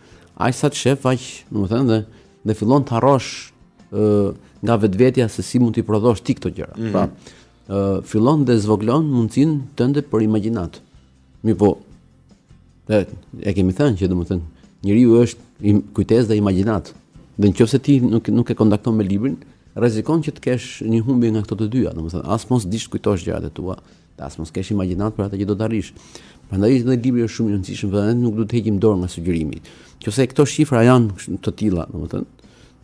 aq sa të shef aq, domethënë dhe dhe fillon të harrosh ë nga vetvetja se si mund t'i prodhosh ti këto gjëra. Mm. Pra, ë fillon dhe zvoglon mundësinë tënde për imagjinatë. Mirëpo, e, e kemi thënë që, domethënë, njeriu është kujtesë dhe imagjinatë. Dhe në qoftë se ti nuk, nuk e kontakton me librin, rrezikon që të kesh një humbje nga këto të dyja. Domethënë, as mos dish të kujtosh gjërat e tua, dhe as mos kesh imagjinatë për atë që do të arrish. Prandaj edhe libri është shumë i rëndësishëm, por nuk duhet të heqim dorë nga sugjerimi. Qoftë se këto shifra janë të tilla, domethënë,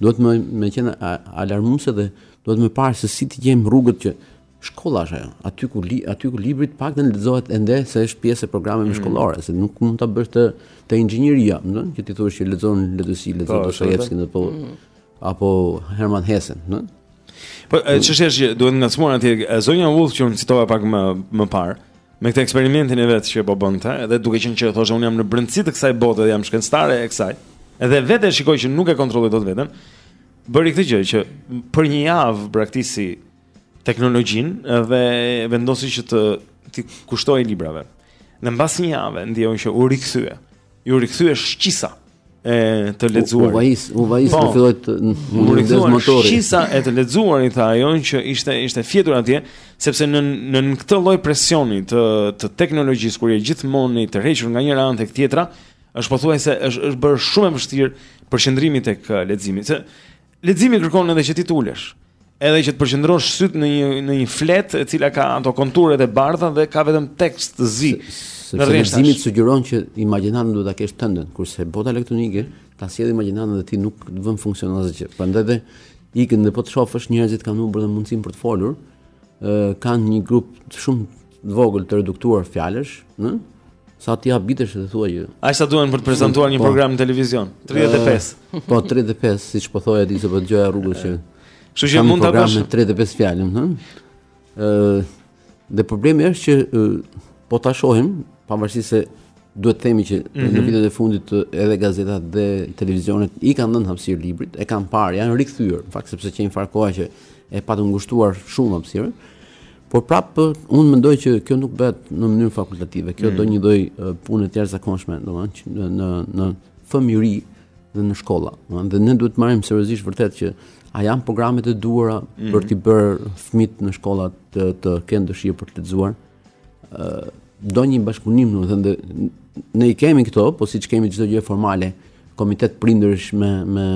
duhet më me qenë alarmuese dhe duhet me parë se si të gjejmë rrugët që Shkolla është ajo, aty ku li, aty ku libri të paktën lexohet ende se është pjesë e programeve mm. shkollore, se nuk mund ta bësh te te inxhinieria, domethënë që ti thua që lexon letërsi, lexon po, Dostojevskin apo po, mm. apo Herman Hesse, domethënë. Po çështja është që duhet ngacmuar atje zonja Wolf që unë citova pak më më parë me këtë eksperimentin e vet që po bënte, edhe duke qenë që thoshte unë jam në brendësi të kësaj bote dhe jam shkencëtare e kësaj. Edhe vetë shikoj që nuk e kontrolloj dot veten. Bëri këtë gjë që për një javë braktisi teknologjinë dhe vendosi që të t'i kushtohej librave. Dhe mbas një jave ndjeu që u rikthye. Iu rikthye shqisa e të lexuarit. U vajis, u vajis po, filloi të ndezë motori. Shqisa e të lexuarit tha ajo që ishte ishte fjetur atje sepse në në këtë lloj presioni të të teknologjisë kur je gjithmonë i tërhequr nga njëra anë tek tjetra, është pothuajse është është bërë shumë e vështirë përqendrimi tek leximi. Se Leximi kërkon edhe që ti të ulesh, edhe që të përqendrosh sytë në një në një fletë e cila ka ato konturet e bardha dhe ka vetëm tekst të zi. Sepse leximi sugjeron që imagjinatën duhet ta kesh tënden, kurse bota elektronike ta sjell imagjinatën dhe ti nuk vë në funksion asgjë. Prandaj dhe ikën dhe po të shofësh njerëzit kanë humbur dhe mundësinë për të folur, ë kanë një grup shumë Të vogël të reduktuar fjalësh, ë? Sa ti habitesh dhe thua që Ai sa duhen për të prezantuar një po. program në televizion. 35. E, po 35, siç po thoja ti se po dëgjoja rrugës që. Kështu që mund ta bësh program me 35 fjalë, ë? Ë, dhe problemi është që e, po ta shohim, pavarësisht se duhet të themi që mm -hmm. në mhm. vitet e fundit edhe gazetat dhe televizionet i kanë dhënë hapësirë librit, e kanë parë, janë rikthyer, në fakt sepse qe një farë kohe që e patën ngushtuar shumë hapësirën. Por prapë unë mendoj që kjo nuk bëhet në mënyrë fakultative. Kjo mm. do një lloj pune të jashtëzakonshme, domethënë në në në fëmijëri dhe në shkolla. Domethënë dhe ne duhet të marrim seriozisht vërtet që a janë programe të duhura mm -hmm. për t'i bërë fëmijët në shkolla të, të kenë dëshirë për të lexuar. ë do një bashkëpunim, domethënë ne i kemi këto, po siç kemi çdo gjë formale, Komitet prindërish me me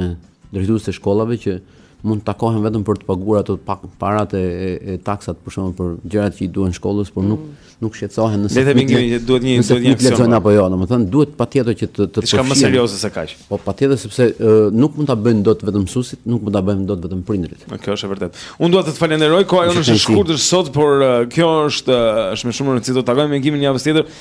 drejtues të shkollave që mund të takohen vetëm për të paguar ato pa paratë e, e taksat për shkakun për gjërat që i duhen shkollës, por nuk mm. nuk shqetësohen nëse vetëm një duhet një duhet një aksion. Nëse lexojnë apo jo, domethënë duhet patjetër që të të jetë më serioze se kaq. Po patjetër sepse uh, nuk mund ta bëjnë dot vetëm mësuesit, nuk mund ta bëjnë dot vetëm prindërit. Po kjo është e vërtetë. Unë dua të të falenderoj, koha jonë është e shkurtër sot, por uh, kjo është uh, është me shumë rëndësi do të takohemi me Gimin javën tjetër.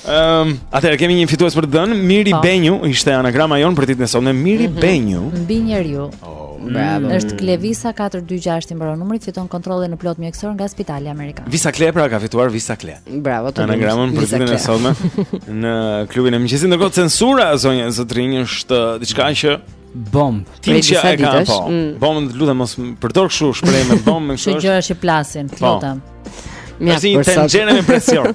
Ehm, um, atëherë kemi një fitues për të dhënë. Miri po. Po. Benju ishte anagrama jonë për ditën e sotme. Miri mm -hmm. Benju. Mbinjeriu. Oh, bravo. Është mm. Klevisa 426 i mbaron numri, fiton kontrollin e plotë mjekësor nga Spitali Amerikan. Visa Kle pra ka fituar Visa Kle. Bravo të Anagramën për ditën e sotme në klubin e mëngjesit. Ndërkohë censura zonja zotërinj është diçka që bomb. Ti që e ka po. Mm. Bombën lutem mos përdor kështu shprehje me bombë kështu. Këto gjëra që plasin, po. lutem. Mjaft për sot. Ti me presion.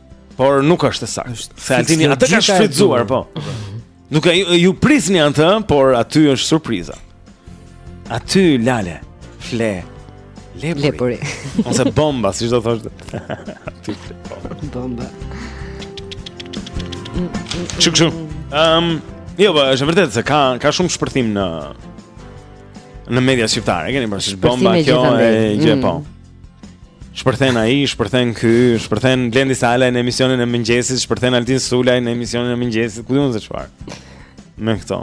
Por nuk është e saktë. Se Altini atë ka shfrytëzuar, po. Nuk e ju prisni atë, por aty është surpriza. Aty Lale fle lepuri. lepuri. Ose bomba, siç do thoshte. Aty fle bomba. Bomba. Çuk çuk. Ehm, jo, po, është vërtet se ka ka shumë shpërthim në në media shqiptare, keni parasysh bomba kjo e gjë po. Mm. Shpërthen ai, shpërthen ky, shpërthen Blendi Salaj në emisionin e mëngjesit, shpërthen Altin Sulaj në emisionin e mëngjesit. Ku di unë se çfarë? Me këto.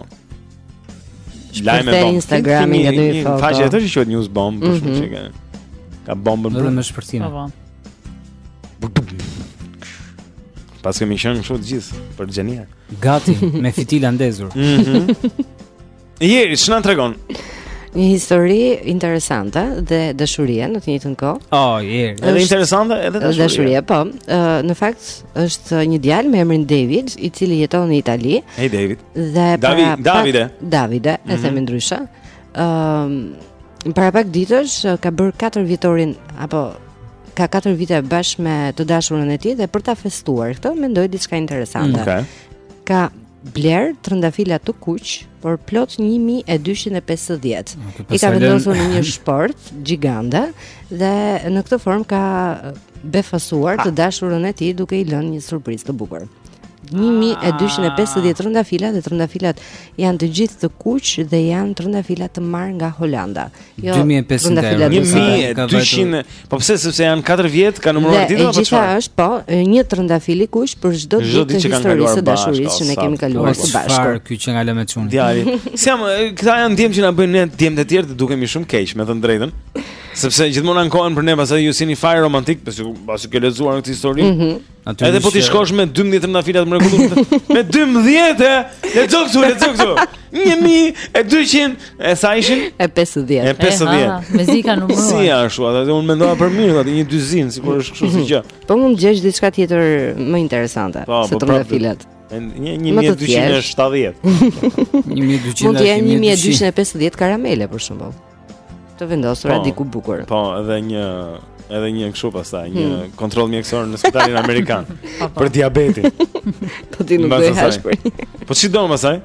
Lajme bombë. Instagrami nga dy foto. Një faqe e tërë që quhet News Bomb, për shembull që ka ka bombën bre dhe me shpërthime. Po. po. Paskemi qenë kështu të gjithë xhenierë. Gati me fitilat ndezur. Mhm. Jeri, ç'na tregon? Një histori interesante dhe dashurie në të njëjtën kohë O, oh, yeah, edhe interesante edhe dashurie Dashurie, po Në fakt, është një djalë me emrin David I cili jeton në Itali Hej, David dhe Davi, pra, Davide Davide, e mm -hmm. themi ndrysha um, Para pak ditësh, ka bërë 4 vjetorin Apo ka 4 vite bashkë me të dashurën e tij dhe për ta festuar këtë mendoi diçka interesante. Mm, okay. Ka blerë trëndafila të kuq por plot 1250. I ka vendosur në një shportë gjigante dhe në këtë formë ka befasuar të dashurën e tij duke i lënë një surprizë të bukur. 1250 trëndafila dhe trëndafilat janë të gjithë të kuq dhe janë trëndafila të marrë nga Holanda. Jo, 2500 euro. 1200. Po pse sepse janë 4 vjet ka numëruar ditë apo çfarë? Gjithë është, po, një trëndafil i kuq për çdo ditë të historisë së dashurisë që ne kemi kaluar së bashku. Çfarë, ky që nga Lumi çun? Djali. Si jam, këta janë djem që na bëjnë ne djem të tjerë të dukemi shumë keq, me thënë drejtën. Sepse gjithmonë ankohen për ne, pastaj ju s'jeni fare romantik, pasi pasi ke lexuar këtë histori, mm -hmm. Natyrisht. Edhe po t'i shkosh me 12 trëndafila të mrekullueshme. Me 12, e? Lexo këtu, lexo këtu. 1200 e sa ishin? E 50. E 50. Mezi ka numëruar. Si ashtu, atë unë mendova për mirë, atë një duzinë, sikur është kështu si gjë. Po mund të gjesh diçka tjetër më interesante po, se po, trëndafilat. Një 1270. 1200 1250 karamele për shembull. Të vendosura po, diku bukur. Po, edhe një edhe një kështu pastaj, një hmm. kontroll mjekësor në Spitalin Amerikan po, po. për diabetin. Po ti nuk do t'i hash për. Po si do më pastaj?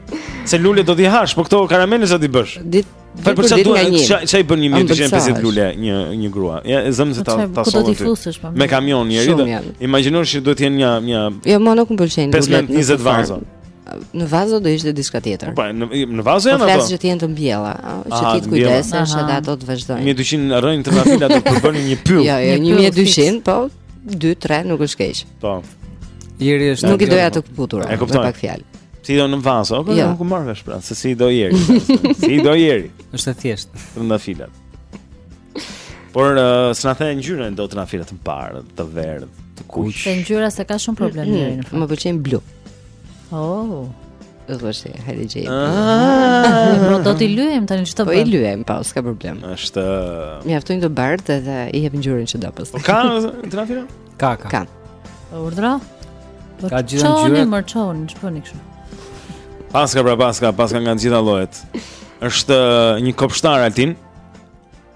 Se lule do t'i hash, po këto karamele ça t'i bësh? Dit Po për çfarë duhet? Çfarë bën 1250 lule një një grua? Ja zëmë se po ta ta sollën. Po me kamion njëri. Imagjino se duhet të jenë një një Jo, mua nuk më pëlqejnë. 15 20 vazo. Në vazo do ishte diçka tjetër. Po, në në vazo janë po ato. Po flas që të jenë të mbjella, që ti të kujdesesh edhe ato të vazhdojnë. 1200 rrënjë trëndafila do të përbënin një pyll. Jo, jo, 1200, po 2 3 nuk është keq. Po. Jeri është nuk i doja të këputur, me pak fjalë. Ti i do në vazo, apo jo. nuk u marr vesh pra, se si i do Jeri. Si i do Jeri. Është e thjeshtë. Trëndafilat. Por uh, s'na the ngjyrën do trëndafilat të bardhë, të verdhë, të kuq. Se ngjyra s'ka shumë problem mm, në fakt. Më pëlqen blu. Oh. Do të vështirë, hajde gjej. Ah. Po do t'i lyejm tani ç'të bëjmë? Po i lyejm, pa, s'ka problem. Është uh, mjaftojnë të bardhë edhe i jep ngjyrën që do pas. Po ka trëndafila? Ka, ka. Ka. Urdhëro? Po ka gjithë ngjyrën. Çuni, mor çun, ç'bëni kështu? Paska pra paska, paska nga të gjitha llojet. Është uh, një kopshtar Altin.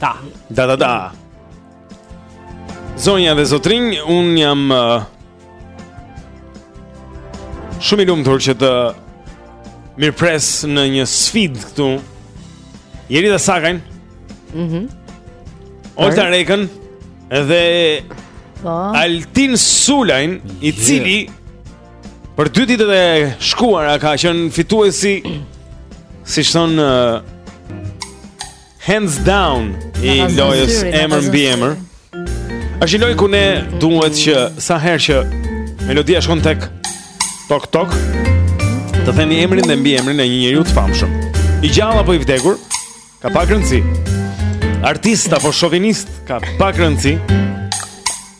Da. Da da da. Zonja dhe zotërinj, unë jam uh, shumë i lumtur që të mirëpres në një sfidë këtu. Jerida Sakajn. Mhm. Mm Olta Rekën dhe po. Altin Sulajn, i cili Për dy ditët e shkuara ka qenë fituesi siç thonë uh, hands down i lojës emër mbiemër. Ajo lojë ku ne duhet që sa herë që melodia shkon tek tok tok të themi emrin dhe mbiemrin e një njeriu të famshëm. I gjallë apo i vdekur? Ka pak rëndësi. Artist apo shovinist? Ka pak rëndësi.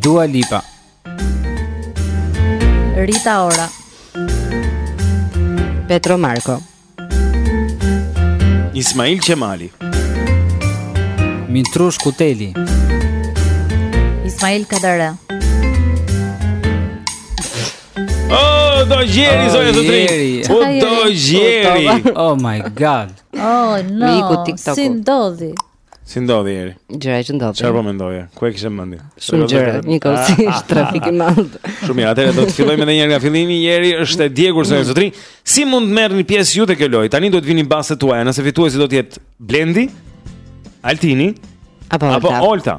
Dua Lipa Rita Ora Petro Marko Ismail Qemali Mitrush Kuteli Ismail Kadare U dogj Jeri, zonja zotëri U dogj Jeri Oh my god Oh, no, si ndodhi Si ndodhi Jeri? Gjëra që ndodhin. Çfarë po mendoje? Ku e kishe mendjen? Shumë gjëra, njëkohësisht ah, ah, trafik i ah, madh. Shumë mirë, atëherë do të fillojmë edhe një herë nga fillimi. Jeri është e djegur zonja zotëri. Si mund të merrni pjesë ju te kjo lojë? Tani do të vini bastet tuaja, nëse fituesi do të jetë Blendi, Altini apo Olta. Apo Olta.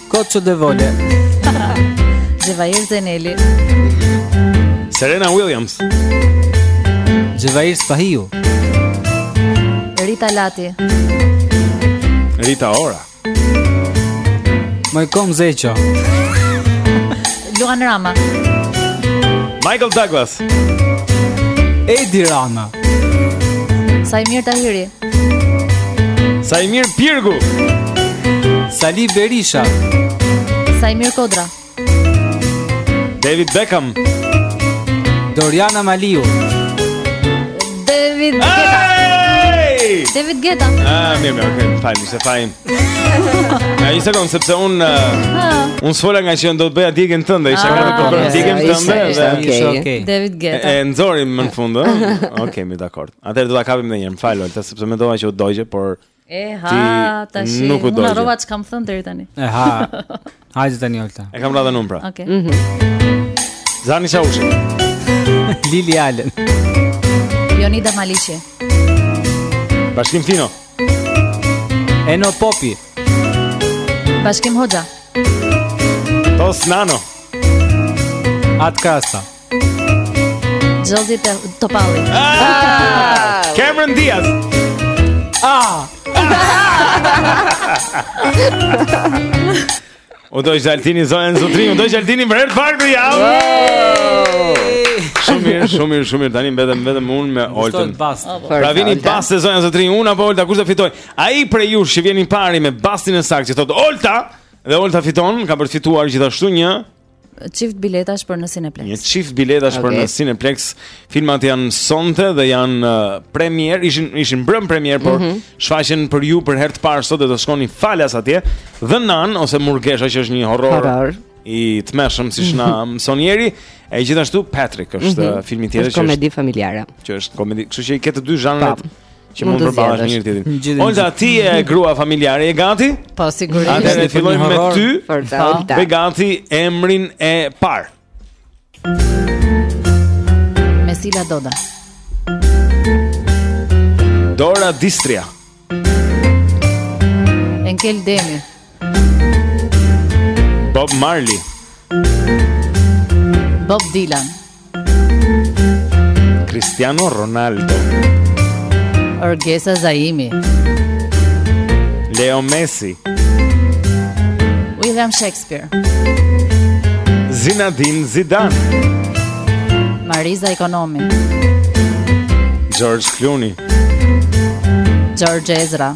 Koço de vole. Xhevair Zeneli. Serena Williams. Xhevair Spahiu. Rita Lati. Rita Ora. Moj kom zeqo. Luan Rama. Michael Douglas. Edi Rama. Saimir Tahiri. Saimir Pirgu. Sali Berisha. Saimir Kodra. David Beckham. Doriana Maliu. David Geta. Hey! David Geta. Ah, mirë, mirë, okay. Fajm, ishte fajm. Ja, një sekondë, sepse unë uh, Unë s'fola ngaqë në do të bëja djegien tënde Isha gati për djegien tënde Isha ok David Guetta E nxorëm më në fund Ok, jemi dakord Atëherë do ta kapim edhe një herë, më fal Olta Sepse mendova që u dogje, por Eja, tashi Unë harrova që kam thënë deri tani Eja Hajde tani Olta. E kam radhën unë pra. Okej. Okay. Mhm. Zani Çaushi. Lily Allen. Jonida Maliqi. Bashkim Fino. Eno Popi. Bashkim Hoxha. Fatos Nano. Adi Krasta. Jozi Topalli. Ah! Cameron Diaz. Ah. O do ia lini zonja zotëri, o do ia lini më rreth fare ja. Shumë mirë, shumë mirë, shumë mirë. Tani mbetem vetëm unë me Oltën. Pra vini baste zonja zotëri, unë apo Olta kush do fitojë? Ai prej ju që vjen i pari me bastin e saktë, thotë Olta dhe Olta fiton, ka për të fituar gjithashtu një Çift biletash për në Cineplex. Një çift biletash okay. për në Cineplex. Filmat janë sonte dhe janë uh, premierë, ishin ishin mbrëmë premierë, por mm -hmm. shfaqen për ju për herë të parë sot dhe do shkoni falas atje. The Nun ose Murgesha që është një horror. Horror i tmerrshëm siç na mhm. mëson Ieri, e gjithashtu Patrick është mm -hmm. filmi tjetër që është komedi familjare. Që është komedi, kështu që i ke të dy zhanrat Që mund të përballesh njëri tjetrin. Olta ti je grua familjare, je gati? Po sigurisht. Atëherë fillojmë me ty. Bëj gati emrin e parë. Mesila Doda. Dora Distria. Enkel Demi. Bob Marley Bob Dylan Cristiano Ronaldo Orgesa Zaimi Leo Messi William Shakespeare Zinedine Zidane Marisa Economy George Clooney George Ezra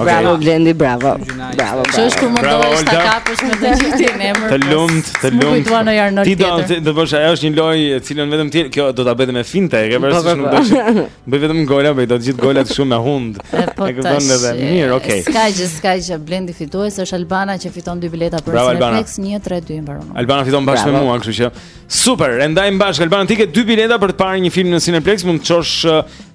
Okay. Bravo Blendi, bravo. Bravo. Kjo është kur mundohesh ta kapësh me të gjithë emër. Të lumtë, të lumtë. Ti do të do bësh ajo është një lojë e cilën vetëm ti kjo do ta bëjë me finte, e ke vërsë shumë do të bëj vetëm gola, bëj do të gjithë golat shumë me hundë. E po kupton edhe. Mirë, okay. S'ka gjë, s'ka gjë. Blendi fitues është Albana që fiton dy bileta për Cineplex 1 3 2 mbaron. Albana fiton bashkë me mua, kështu që super. E ndajmë bashkë Albana, ti ke dy bileta për të parë një film në Cineplex, mund të çosh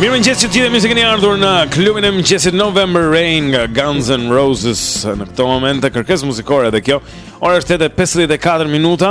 Mirëmëngjes të gjithë mirë se keni ardhur në klubin e mëngjesit November Rain nga Guns N' Roses Në këto momente kërkesë muzikore dhe kjo Ora është tetë e 54 minuta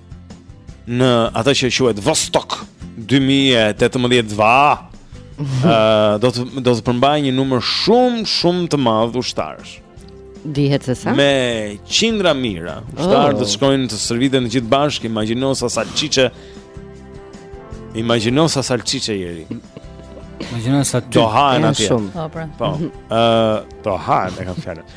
në atë që quhet Vostok 2018 va ë do të do të përmbajë një numër shumë shumë të madh ushtarësh. Dihet se sa? Me qindra mijëra ushtarë oh. do të shkojnë të stërviten të gjithë bashkë, imagjino sa salçiçe. Imagjino sa salçiçe Ieri. Imagjino sa ty. Do hahen atje. Po, pra. Po. Ë, do hahen, e kam fjalën.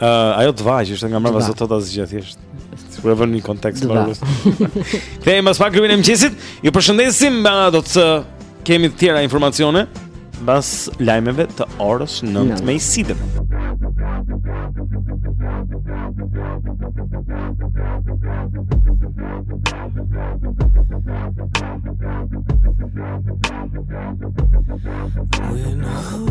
Uh, ajo të vajë, ishte nga mërë vazot të të zgjë, thjesht Kërë e vërë një kontekst më rrës Kthehemi mbas pak klubin e mëngjesit Ju përshëndesim, uh, do të kemi të tjera informacione Mbas lajmeve të orës nëntë me Isidën When I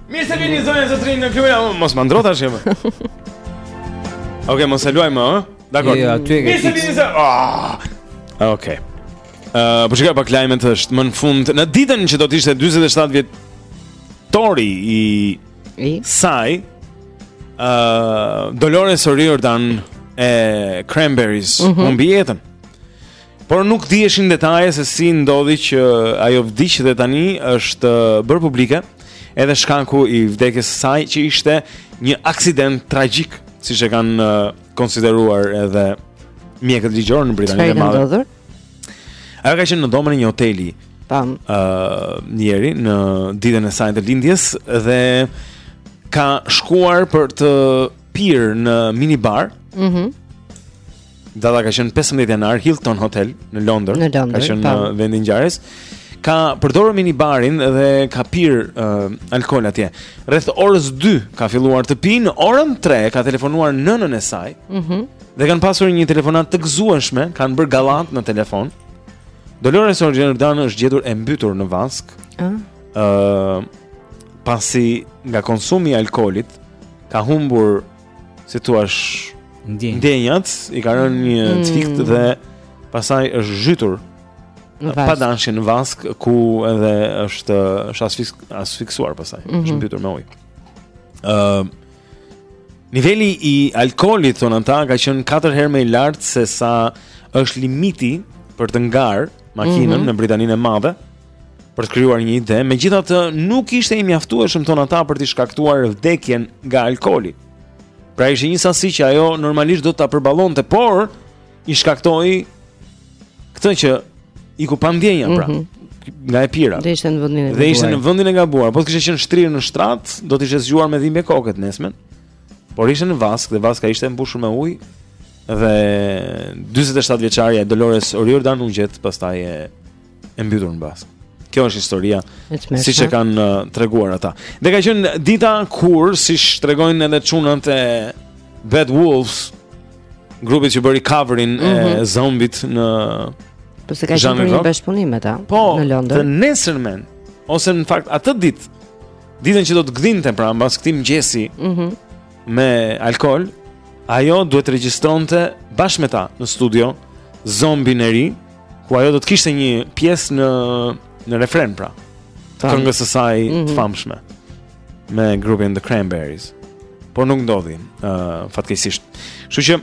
Mirë se vini zonja zotërinj në klubin. Oh, mos ma ndro tash jam. Okej, mos e luaj më, ëh. Dakor. Ja, ty e ke. Mirë se vini zonja. Ah. Okej. Uh, po shikoj pak lajmet është më në fund në ditën që do të ishte 47 vjetori i i saj ë uh, Dolores O'Riordan e Cranberries mm -hmm. humbi jetën. Por nuk diheshin detaje se si ndodhi që ajo vdiq dhe tani është uh, bërë publike edhe shkaku i vdekjes së saj që ishte një aksident tragjik, siç e kanë uh, konsideruar edhe mjekët ligjorë në Britani të Madhe. Ajo ka qenë në dhomën e një hoteli. Tam. Ë, uh, njëri në ditën e saj të lindjes dhe ka shkuar për të pirë në minibar. Mhm. Mm Data ka qenë 15 janar Hilton Hotel në Londër. Në Londër. Ka qenë po. vendi i ngjarjes. Ka përdorur minibarin dhe ka pirë uh, alkool atje. Rreth orës 2 ka filluar të pijë, në orën 3 ka telefonuar nënën e saj. Mhm. Mm dhe kanë pasur një telefonatë të gëzueshme, kanë bërë gallatë në telefon. Dolores O'Riordan është gjetur e mbytur në vaskë. Ëh. Uh. Ëh. Uh, pasi nga konsumi i alkoolit ka humbur si t'thuash ndjenjat. Ndjenjat i ka rënë një mm. t'fikët dhe pastaj është zhytur në vaskë. Pa dashje në vaskë ku edhe është është asfiksuar pastaj, mm -hmm. është mbytur me ujë. Ëm uh, Niveli i alkoolit thonë ata ka qenë 4 herë më i lartë se sa është limiti për të ngarë makinën mm -hmm. në Britaninë e Madhe. për të krijuar një ide, megjithatë nuk ishte i mjaftueshëm thonë ata për t'i shkaktuar vdekjen nga alkooli. Pra ishte një sasi që ajo normalisht do ta përballonte, por i shkaktoi këtë që iku pa ndjenja pra. Mm -hmm. Nga e pira. Dhe ishte në vendin e gabuar. Dhe ishte në vendin e gabuar. Po të kishte qenë shtrirë në shtrat, do të ishte zgjuar me dhimbje koke t'nesërmen. Por ishte në vaskë dhe vaska ishte mbushur me ujë dhe 47 vjeçarja Dolores O'Riordan u gjet pastaj e e mbytur në vaskë. Kjo është historia siç e kanë uh, treguar ata. Dhe ka qenë dita kur, siç tregojnë edhe çunat e Bad Wolves, grupit që bëri coverin mm -hmm. e mhm. zombit në... Po se ka qenë për një bashkëpunim me ta, po, në Londër. Po, të nesërmen, ose në fakt atë ditë, ditën që do të gdhinte pra, mbas këtij mëgjesi mm -hmm. me alkool, ajo duhet të regjistronte bashkë me ta në studio, zombin e ri, ku ajo do të kishte një pjesë në në refren pra. Të këngës së saj mm -hmm. të famshme me grupin The Cranberries. Por nuk ndodhi, uh, fatkeqësisht. Kështu që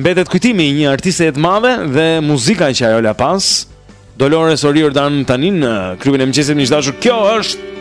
mbetet kujtimi i një artisteje të madhe dhe muzika që ajo la pas. Dolores O'Riordan tani në klubin e mëngjesit miq të dashur. Kjo është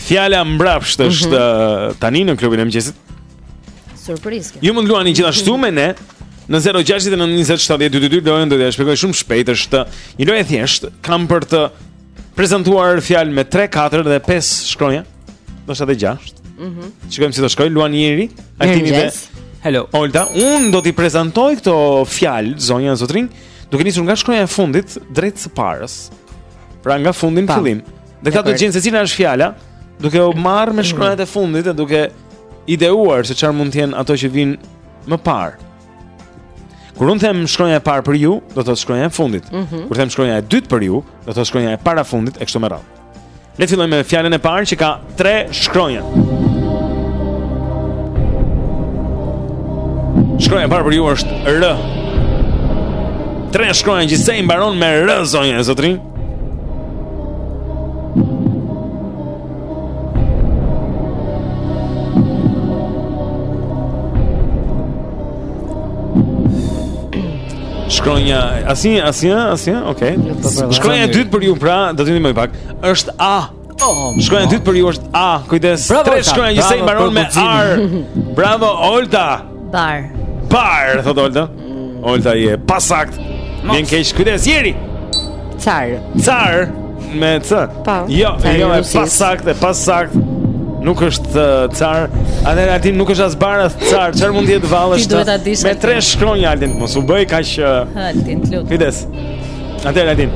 Fjala mbrapsht mhm. është mm -hmm. tani në klubin e mëngjesit. Surprizë. Ju mund luani gjithashtu mm -hmm. me ne në 0692070222 lojën do ta shpjegoj shumë shpejt është një lojë e thjeshtë. Kam për të prezantuar fjalë me 3, 4 dhe 5 shkronja. Ndoshta edhe 6. Mhm. Mm Shikojmë si do shkoj luan njëri. Altini dhe Hello. Olta, un do t'i prezantoj këto fjalë zonja e zotërinj, duke nisur nga shkronja e fundit drejt së parës. Pra nga fundi në fillim. Dhe këta do të gjejnë se cila është fjala, duke u marrë me shkronjat e fundit e duke ideuar se çfarë mund të jenë ato që vijnë më parë. Kur unë them shkronja e parë për ju, do të thotë shkronja e fundit. Mm -hmm. Kur them shkronja e dytë për ju, do të thotë shkronja e parafundit e kështu me radhë. Le të fillojmë me fjalën e parë që ka tre shkronja. Shkronja e parë për ju është R. Tre shkronja gjithsej mbaron me R zonja e zotërinj. Shkronja, asnjë, asnjë, asnjë, okay. Shkronja e dytë për ju pra, do t'i ndihmoj pak. Është A. Oh, shkronja e dytë për ju është A. Kujdes. Tre shkronja gjithsej mbaron me R. Bravo Olta. Bar. Bar, thot Olta. Mm. Olta je e pasaktë. Më vjen keq. Kujdes, jeri. Car. Car me C. Po. Jo, jo, e pasaktë, e pasaktë. Nuk është uh, car. Atëherë Altin nuk është as bar as car. Çfarë mund të jetë vallë është? Me tre shkronja Altin, mos u bëj kaq. Uh, Altin, të lutem. Kujdes. Atëherë Altin.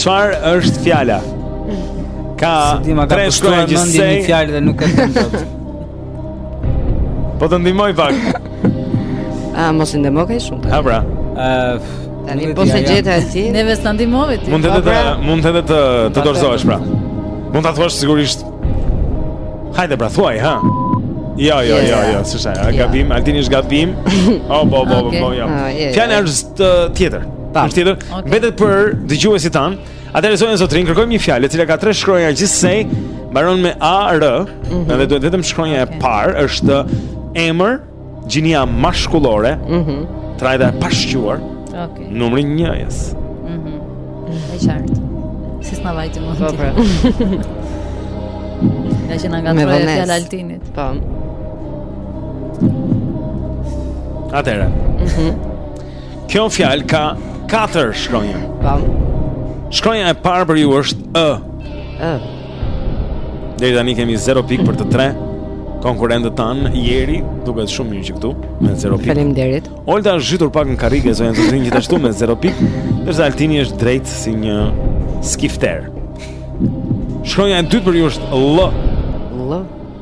Çfarë është fjala? Ka tre shkronja gjithsej fjala dhe nuk e them dot. Po të ndihmoj pak. A mos e ndihmo kaq shumë? Ha pra. Ë tani po s'e gjete e ti. Neve s'na ndihmove ti. Mund edhe të mund edhe të të dorëzohesh pra. Mund ta thuash sigurisht. Hajde pra thuaj, ha. Jo, jo, jo, jo, s'është. Gabim, Altini është gabim. Oh, po, po, po, jo. Fjala është tjetër. Tam. Është tjetër. Okay. Mbetet për dëgjuesit tanë. Atëherë zonja e zotërinj, kërkojmë një fjalë e cila ka tre shkronja gjithsej, mbaron me A R, mm -hmm. edhe duhet vetëm shkronja okay. e parë është emër, gjinia mashkullore. Mhm. Mm Trajta e pashquar. Okej. Okay. Numri njëjës. Mhm. Mm e qartë. Si s'na vajti mendja. Po, pra. Ja që nga troja e fjallë altinit Po Atere Mhm mm Kjo fjalë ka katër shkronja. Pam. Po. Shkronja e parë për ju është ë. Ë. Deri tani kemi 0 pik për të tre konkurrentët tanë, Jeri duket shumë mirë që këtu me 0 pik. Faleminderit. Olta është zhytur pak në karrige zonja e zotërinj gjithashtu me 0 pik, ndërsa Altini është drejt si një skifter. Shkronja e dytë për ju është L. L.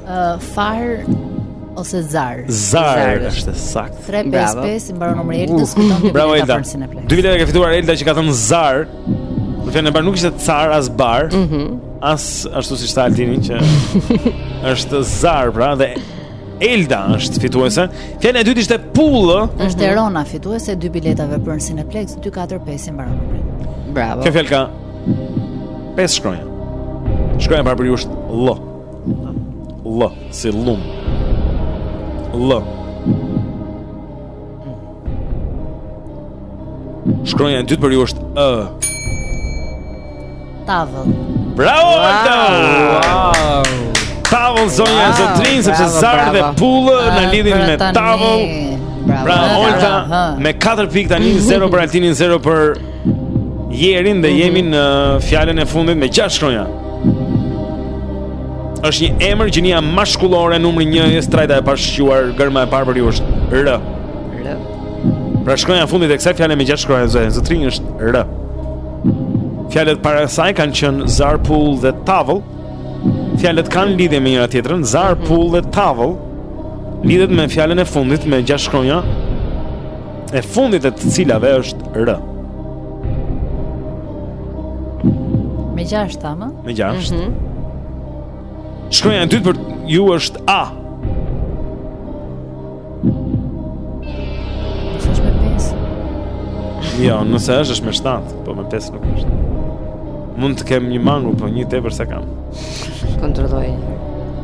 Uh, far ose zar. Zar është sakt. 355 i mbaron numri Elda, skuton ti për performancën e plot. Dy e ka fituar Elda që ka thënë zar. Në fjalën e parë nuk ishte car as bar. Mhm. Mm as ashtu siç tha Altini që është zar pra dhe Elda është fituese. Fjala e dytë ishte pull. Është mhm. Erona fituese dy biletave për Cineplex 245 i mbaron numri. Bravo. Kjo fjalë ka pesë shkronja. Shkronja e parë për ju është L. L, si lum. L. Shkronja e dytë për ju është ë. Tavëll. Bravo Olta. Wow. Tavëll zonja e zotërinj sepse zar dhe pull na lidhin me tavëll. Bravo Olta. Me 4 pikë tani 0 për Altinin 0 për Jerin dhe jemi në fjalën e fundit me 6 shkronja. Është një emër gjinia mashkullore numri njëjës trajta e pashquar germa e parë për ju është R. R. Pra shkronja e fundit e kësaj fjale me 6 shkronja zonja e zotërinj është R. Fjalët para saj kanë qenë zar pull dhe tavëll. Fjalët kanë lidhje me njëra tjetrën, zar pull dhe tavëll. Lidhet me fjalën e fundit me 6 shkronja e fundit e të cilave është R. Me 6 thamë? Me 6. Mhm. Mm Shkronja e dytë për ju është A. Nëse është me 5. Jo, nëse është është me 7, po me 5 nuk është. Mund të kem një mangut, po një tepër s'e kam. Kontrolloje.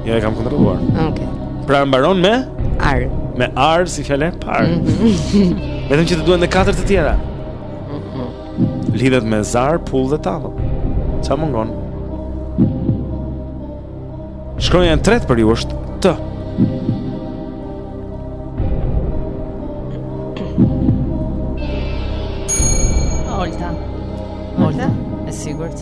Jo e kam kontrolluar. Ah, okej. Okay. Pra mbaron me ar. Me ar si fjala e parë. Mm -hmm. Vetëm që të duhen edhe katër të tjera. Mm -hmm. Lidhet me zar, pull dhe tavëll. Ça mungon? Shkronja e tretë për ju është T. Olta. Olta, e sigurt.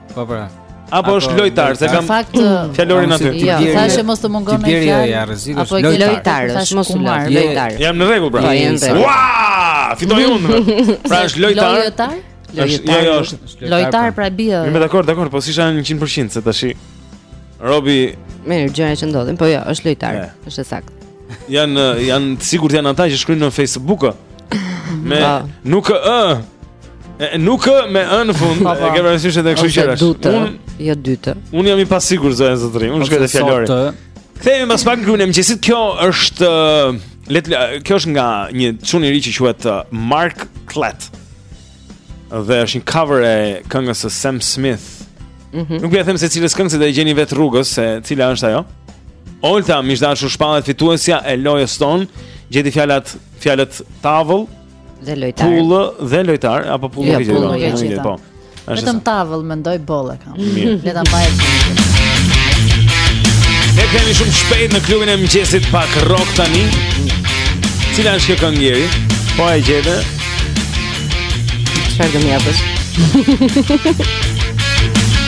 Po pra. Apo është lojtar, se kam fjalorin aty. Jo, thashë mos të mungon një fjalë. Ti je rreziku. Apo je lojtar, thashë mos lojtar. Jam në rregull pra. Ua! Fitoi unë. Pra është lojtar. Lojtar? Lojtar. Jo, jo, është lojtar pra po. Jam dakord, dakord, po s'isha 100% se tash. Robi, mirë, gjëra që ndodhin, po jo, është lojtar, është e saktë. Janë, janë të sigurt janë ata që shkruajnë në Facebook. Me po. nuk ë Nuk më vënë në fund, po, po. e ke parasysh edhe kështu gjërash. Unë jo dytë. Unë jam i pasigurt zonja zotërinj. Unë shkoj te fjalori. Kthehemi pas pak në Klubin e mëngjesit. Kjo është let kjo është nga një çun i ri që quhet uh, Mark Klett. Dhe është një cover e këngës së Sam Smith. Mm -hmm. Nuk do të them se cilës këngë se do e gjeni vetë rrugës se cila është ajo. Olta, miq të dashur shpallet fituesja e lojës tonë, gjeti fjalët fjalët tavëll Dhe lojtar. Pullë dhe lojtar apo pullë jo, gjithë. Pullë gjithë, gjithë, po. Vetëm tavëll mendoj boll e kam. Le ta mbaj. Kthehemi shumë shpejt në klubin e mëngjesit pak rock tani. Cila është kjo këngë, Eri? Po e gjete. Çfarë do më japësh?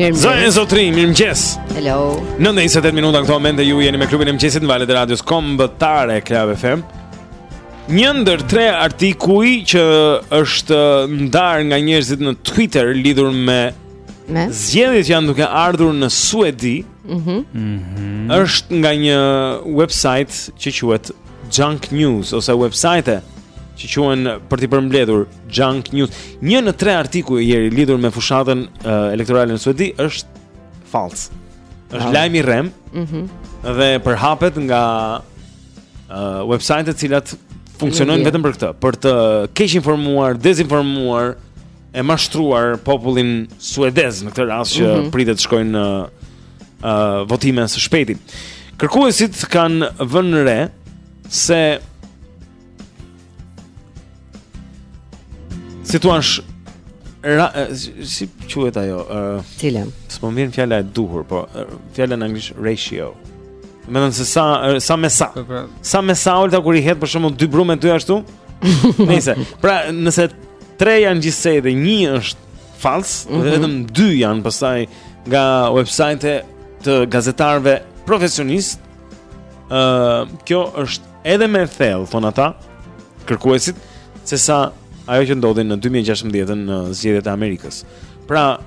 Zonja e zotërinj, mirëmëngjes Hello Nëntë e 28 minuta në këto momente dhe ju jeni me klubin e mëngjesit në valët e radios Kombëtare Club FM Një ndër tre artikuj që është ndarë nga njerëzit në Twitter Lidhur me, me? zgjedhjet që janë duke ardhur në Suedi mm -hmm. Mm -hmm. është nga një website që quhet junk news ose website që quhen për t'i përmbledhur junk news. Një në tre artikuj Eri lidhur me fushatën uh, elektorale në Suedi është fals. Është ah. lajm i rremë. Mhm. Mm dhe përhapet nga uh, website të cilat funksionojnë vetëm për këtë, për të keqinformuar, dezinformuar e mashtruar popullin suedez në këtë rast që mm -hmm. pritet të shkojnë në uh, uh, votime së shpejti. Kërkuesit kanë vënë re se si thua ra, si quhet ajo? Ë, uh, cilën? S'po vjen fjala e duhur, po fjala në anglisht ratio. Domethënë se sa, sa me sa. Po, po. Sa me sa Olta kur i hedh për shembull dy brumë dy ashtu? Nëse, pra nëse tre janë gjithsej dhe një është fals, mm -hmm. vetëm dy janë pastaj nga websajte të gazetarëve profesionistë. Ë, uh, kjo është edhe më e thellë thonë ata kërkuesit se sa ajo që ndodhi në 2016-n në zgjedhjet e Amerikës. Pra,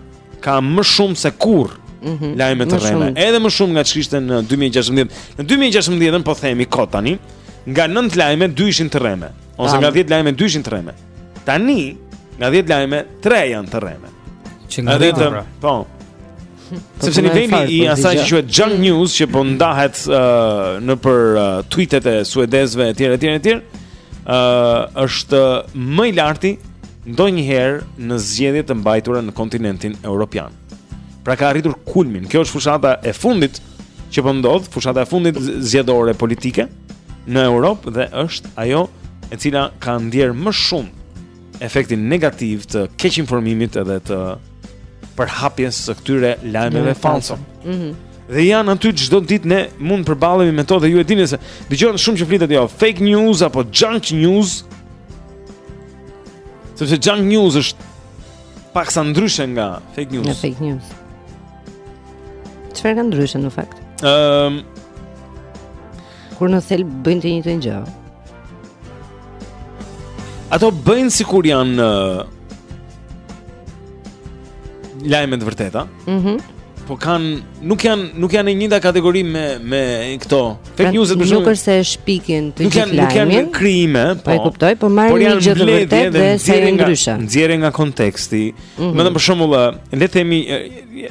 ka më shumë se kurrë mm -hmm. lajme të rreme, edhe më shumë nga ç'kishte në 2016. Në 2016-n po themi kot tani, nga 9 lajme 2 ishin të rreme, ose nga 10 lajme 2 ishin të rreme. Tani, nga 10 lajme, 3 janë të rreme. Që janë të rreme, pra. Po. po Sepse niveli i po, asaj që quhet Junk mm. News, që po ndahet uh, nëpër uh, tweetet e suedezve e tjere, e tjere, e tjere, uh, është më i larti ndonjëherë në zgjedhje të mbajtura në kontinentin europian. Pra ka arritur kulmin. Kjo është fushata e fundit që po ndodh, fushata e fundit zgjedhore politike në Europë dhe është ajo e cila ka ndier më shumë efektin negativ të keqinformimit edhe të përhapjes së këtyre lajmeve falso. Mhm. Dhe janë aty çdo ditë ne mund të përballemi me to dhe ju e dini se dëgjon shumë që flitet jo fake news apo junk news. Sepse junk news është Paksa ndryshe nga fake news. Nga fake news. Çfarë ka ndryshe në fakt? Ëm ehm, um, Kur në thelb bëjnë të njëjtën gjë. Ato bëjnë sikur janë uh, lajme të vërteta. Mhm. Mm po kanë nuk janë nuk janë në të njëjtën kategori me me këto Fake pra, news-et nuk është se e shpikin të gjithë lajmin. Nuk janë janë krijime, po. Po e kuptoj, po marrin një gjë të vërtetë dhe e thonë ndryshe. Nxjerrë nga konteksti. Mm -hmm. Më për shembull, le të themi,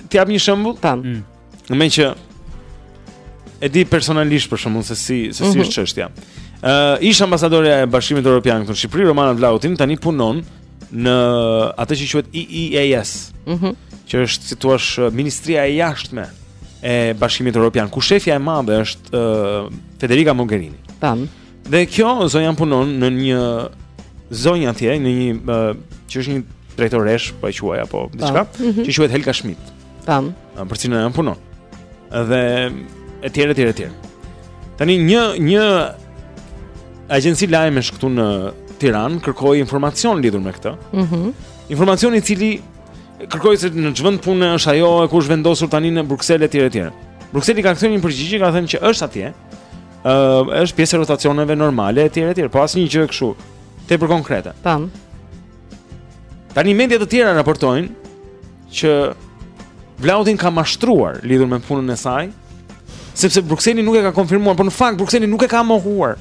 të jap një shembull. Po. Mm. Ë, meqë e di personalisht për shembull se si se si mm -hmm. është çështja. Ë, uh, ish ambasadorja e Bashkimit Evropian këtu në Shqipëri, Romana Vlahutin, tani punon në atë që quhet EEAS. Mhm. Mm që është si të thuash ministria e jashtme e Bashkimit Evropian, ku shefja e madhe është uh, Federica Mogherini. Tan. Dhe kjo zonja punon në një zonjë atje, në një uh, që është një drejtoreshë, po e quaj apo diçka, mm -hmm. që quhet Helga Schmid. Tam. Për cilën ajo punon. Dhe etj etj etj. Tani një një agjenci lajmesh këtu në Tiranë kërkoi informacion lidhur me këtë. Mhm. Mm informacion i cili kërkoi se në ç'vend pune është ajo e ku është vendosur tani në Bruksel etj etj. Brukseli ka kthyer një përgjigje, ka thënë që është atje. Ë uh, është pjesë e rotacioneve normale etj etj, po asnjë gjë kështu tepër konkrete. Tam. Tani media të tjera raportojnë që Vlahutin ka mashtruar lidhur me punën e saj, sepse Brukseli nuk e ka konfirmuar, por në fakt Brukseli nuk e ka mohuar.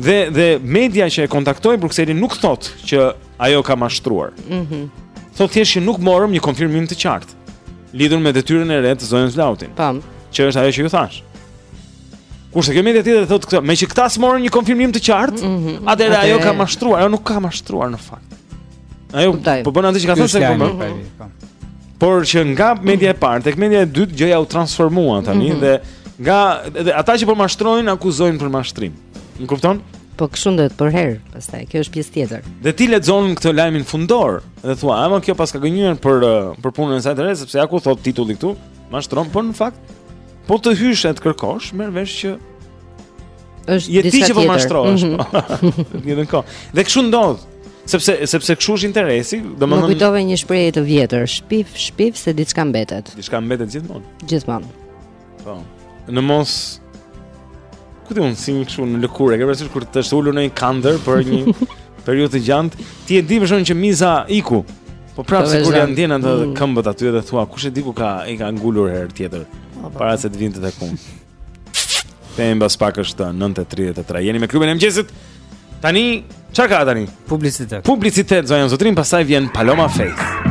Dhe dhe media që e kontaktoi Brukselin nuk thotë që ajo ka mashtruar. Mhm. Mm thotë thjesht që nuk morëm një konfirmim të qartë lidhur me detyrën e re të zonjës Vlahutin. Tam. Që është ajo që ju thashë. Kurse kjo media tjetër thotë këtë, meqë këta s'morën një konfirmim të qartë, mm -hmm. atëherë ajo ka mashtruar, ajo nuk ka mashtruar në fakt. Ajo po bën atë që ka thënë se po bën. Po. Por që nga media e parë tek media e dytë gjëja u transformua tani mm -hmm. dhe nga dhe ata që po mashtrojnë akuzojnë për mashtrim. Më kupton? Po kështu ndodh përherë, pastaj kjo është pjesë tjetër. Dhe ti lexon këtë lajmin fundor dhe thua, "Ama kjo paska gënjyer për për punën e saj të re, sepse ja ku thotë titulli këtu, mashtron po në fakt Po të hysh e të kërkosh, merr vesh që është diçka tjetër. Je ti që po mashtrohesh. Mm -hmm. Një ndonjë kohë. Dhe kështu ndodh. Sepse sepse kështu është interesi, domethënë Më kujtove një shprehje të vjetër, shpif, shpif se diçka mbetet. Diçka mbetet gjithmonë. Gjithmonë. Po. Në mos kupton si një kështu në lëkurë, ke parasysh kur të është ulur në një kandër për një periudhë të gjatë, ti e di për shkakun që miza iku. Po prapë sikur ia ndjen ato mm. këmbët aty dhe thua kush e di ku ka i ka ngulur herë tjetër po, po. para se të vinte tek unë. Dhe pas pak është 9:33. Jeni me klubin e mëngjesit. Tani çka ka tani? Publicitet. Publicitet zonja, zotërinj, pastaj vjen Paloma Faith.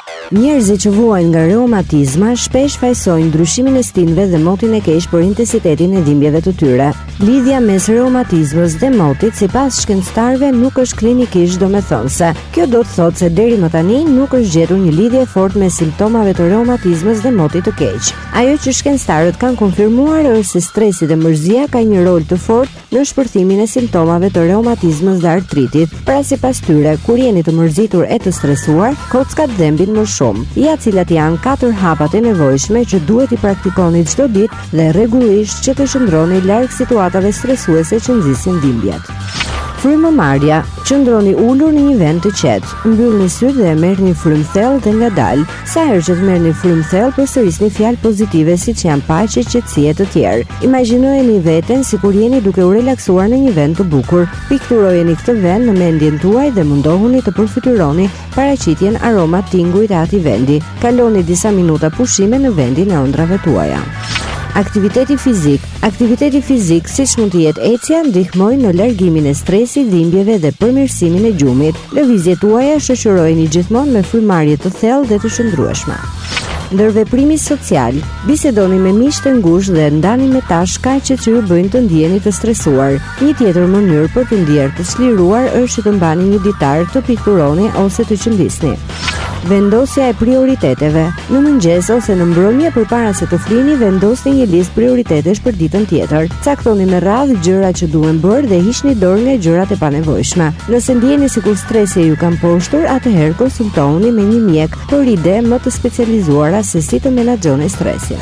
Njerëzit që vuajnë nga reumatizma shpesh fajësojnë ndryshimin e stinëve dhe motin e keq për intensitetin e dhimbjeve të tyre. Lidhja mes reumatizmës dhe motit sipas shkencëtarëve nuk është klinikisht domethënëse. Kjo do të thotë se deri më tani nuk është gjetur një lidhje e fortë mes simptomave të reumatizmës dhe motit të keq. Ajo që shkencëtarët kanë konfirmuar është se stresi dhe mërzia kanë një rol të fortë në shpërthimin e simptomave të reumatizmës dhe artritit. Pra sipas tyre, kur jeni të mërzitur e të stresuar, kockat dhembin më shumë. Ja cilat janë katër hapat e nevojshme që duhet t'i praktikoni çdo ditë dhe rregullisht që të qëndroni larg situatave stresuese që nxisin dhimbjet. Frymëmarrja, qëndroni ulur në një vend të qetë, mbyllni sytë dhe merrni frymë thellë dhe ngadalë. Sa herë që të merrni frymë thellë, përsërisni fjalë pozitive siç janë paqe, qetësi e të tjera. Imagjinojeni veten sikur jeni duke u relaksuar në një vend të bukur. Pikturojeni këtë vend në mendjen tuaj dhe mundohuni të përfytyroni paraqitjen, aromat, tingujt e atij vendi. Kaloni disa minuta pushime në vendin e ëndrrave tuaja. Aktiviteti fizik. Aktiviteti fizik, siç mund të jetë ecja, ndihmojnë në largimin e stresit, dhimbjeve dhe përmirësimin e gjumit. Lëvizjet tuaja shoqërojini gjithmonë me frymëmarrje të thellë dhe të qëndrueshme. Ndërveprimi social. Bisedoni me miqtë e ngushtë dhe ndani me ta shkaqet që ju bëjnë të ndjeni të stresuar. Një tjetër mënyrë për t'u ndjerë të çliruar është që të mbani një ditar, të pikturoni ose të qëndisni. Vendosja e prioriteteve. Në mëngjes ose në mbrëmje përpara se të flini, vendosni një listë prioritetesh për ditën tjetër. Caktoni me radhë gjërat që duhen bërë dhe hiqni dorë nga gjërat e panevojshme. Nëse ndjeni sikur stresi ju ka mposhtur, atëherë konsultohuni me një mjek për ide më të specializuara se si të menaxhoni stresin.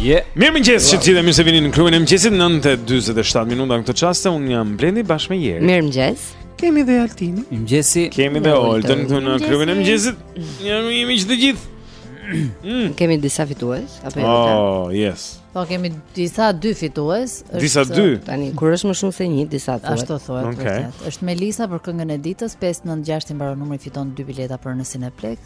Je. Mirëmëngjes të gjithëve, mirë se vini në klubin e mëngjesit 9.27 minuta në këtë çaste Unë jam Blendi bashkë me Jerin Mirëmëngjes Kemi dhe Altinin Mirëmëngjesi Kemi dhe Oltën këtu në klubin e mëngjesit Mirëmëngjes miq të gjithë Mm. Kemi disa fitues apo jo? Oh, yes. Po kemi disa dy fitues. Disa dy. Tani kur është më shumë se një, disa thuhet. Ashtu thuhet. Okay. Është Melisa për këngën e ditës 596 i mbaron numri fiton dy bileta për në Cineplex.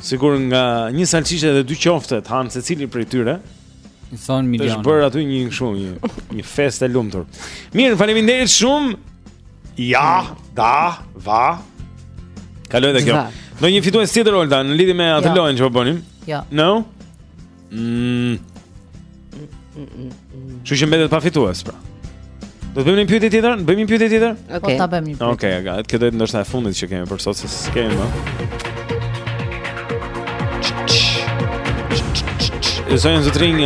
Sikur nga një salsiçe dhe dy qofte të hanë secili prej tyre. I thonë milion. Është bërë aty një kështu një një festë e lumtur. Mirë, faleminderit shumë. Ja, da, va. Kaloi dhe kjo. Ndonjë fitues tjetër Olta në lidhje me atë jo. lojën që po bënim? Jo. No. Mm. Që mbetet pa fitues pra. Do të bëjmë një pyetje tjetër? Do bëjmë një pyetje tjetër? Okej. Okay. Po ta bëjmë një pyetje. Okej, okay, gati. Kjo do jetë ndoshta e fundit që kemi për sot se s'kemi më. Zonja e zotërinj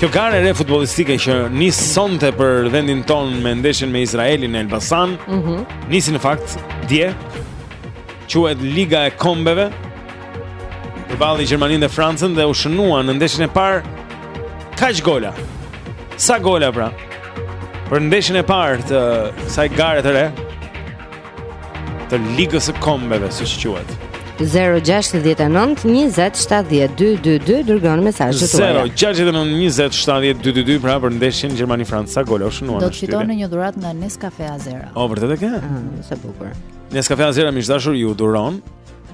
Kjo garë e re futbolistike që nis sonte për vendin ton me ndeshjen me Izraelin në Elbasan, mm -hmm. nisi në fakt dje quhet Liga e Kombeve. Përballi Gjermaninë dhe Francën dhe u shënuan në ndeshjen e parë kaq gola. Sa gola pra? Për ndeshjen e parë të kësaj gare të re të Ligës së Kombeve, siç quhet. 0-6-19-27-12-22 Dërgoni mesazhet 0-6-19-27-12-22 Pra për ndeshjen Gjermani Francë sa gola u shënuan Do të fitoni një dhuratë nga Nescafe Azera O, vërtet e ke? Ah, sa bukur Nescafe Azera miq të dashur ju dhuron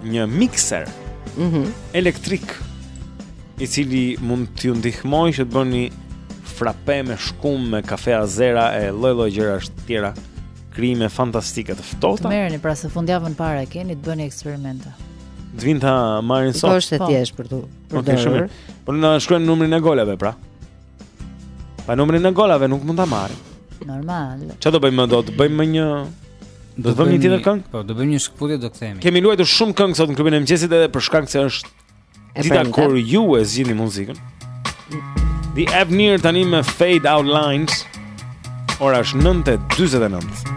një mikser mm -hmm. elektrik i cili mund t'ju ndihmojë që të bëni frape me shkumë me kafe azera e lloj-lloj gjërash të tjera krijime fantastike të ftohta. Merreni pra se fundjavën para e keni të bëni eksperimente. Të vinë ta marrin sot. Po është e thjeshtë për ty. Okej, okay, shumë. Po na shkruajnë numrin e golave pra. Pa numrin e golave nuk mund ta marrim. Normal. Çfarë do bëjmë më do të bëjmë më një do të bëjmë një tjetër këngë? Po, do bëjmë një shkëputje do kthehemi. Kemi luajtur shumë këngë sot në klubin e mëngjesit edhe për shkak se është dita kur ju e zgjidhni muzikën. The Avener tani me Fade Out Lines. Ora është 9:49.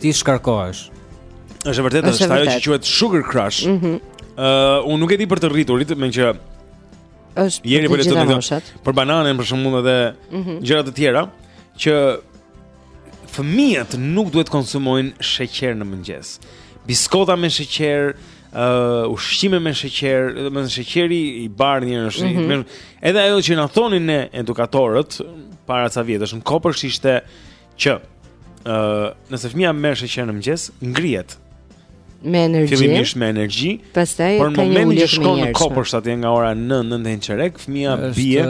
Ti shkarkohesh. Është vërtet, është ajo që quhet sugar crash. Ëh, mm -hmm. uh, unë nuk e di për të rriturit, meqë është jeni për të gjitha Për bananën për shembull edhe mm -hmm. gjëra të tjera që fëmijët nuk duhet të konsumojnë sheqer në mëngjes. Biskota me sheqer, uh, ushqime me sheqer, do të thonë sheqeri i bardhë një është. Mm -hmm. Edhe ajo që na thonin ne edukatoret para ca vjetësh, në kopsht ishte Që ë uh, nëse fëmia merr sheqer në mëngjes, ngrihet me energji. Fillimisht me energji. Pastaj ka një moment shkon në kopësht atje nga ora 9 nëntë e çerek, fëmia bie.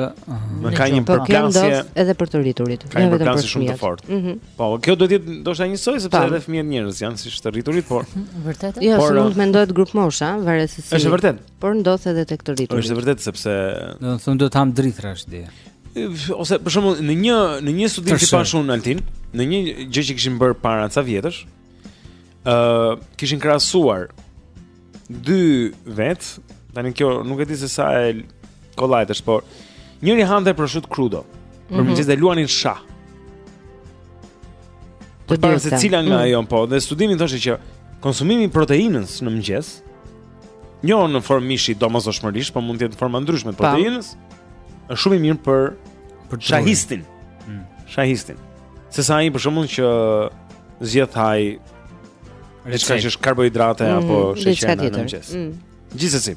Më ka një po, përplasje edhe për të rriturit. Ka një përplasje shumë të fortë. Mm -hmm. Po, kjo duhet të jetë ndoshta njësoj sepse edhe fëmijët njerëz janë si të rriturit, por vërtet. Jo, se mund të mendohet grup mosha, varet se si. Është vërtet. Por ndodh edhe tek të rriturit. Është vërtet sepse do të thonë do të ham drithëra dhe ose për shembull në një në një studim që pashë unë Altin, në një gjë që kishin bërë para ca vjetësh, ë uh, kishin krahasuar dy vetë, tani kjo nuk e di se sa e kollajt është, por njëri hante prosciutto crudo. Për mm -hmm. mëngjes e luanin shah. Për të parë se cila nga mm. ajo po, dhe studimi thoshte që konsumimi i proteinës në mëngjes Jo në formë mishi domosdoshmërisht, por mund të jetë në forma të ndryshme të proteinës. Është shumë e mirë për për shahistin. Mm. Shahistin. Sesa ai për shembull që zgjedh të hajë diçka që është karbohidrate mm, apo sheqer në mëngjes. Mm. Gjithsesi.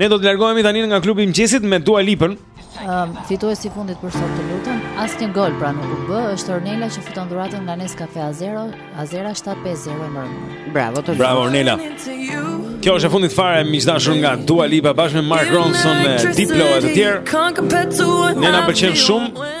Ne do të largohemi tani nga klubi i mëngjesit me Dua Lipën. Um, fituesi i fundit për sot të lutem. Asnjë gol pra nuk u bë, është Ornela që fiton dhuratën nga Nescafe Azero, Azera 750 e mërë. Bravo Ornela. Bravo Ornela. Kjo është e fundit fare miq të dashur nga Dua Lipa bashkë me Mark Ronson me Diplo e të tjerë. Ne na pëlqen shumë.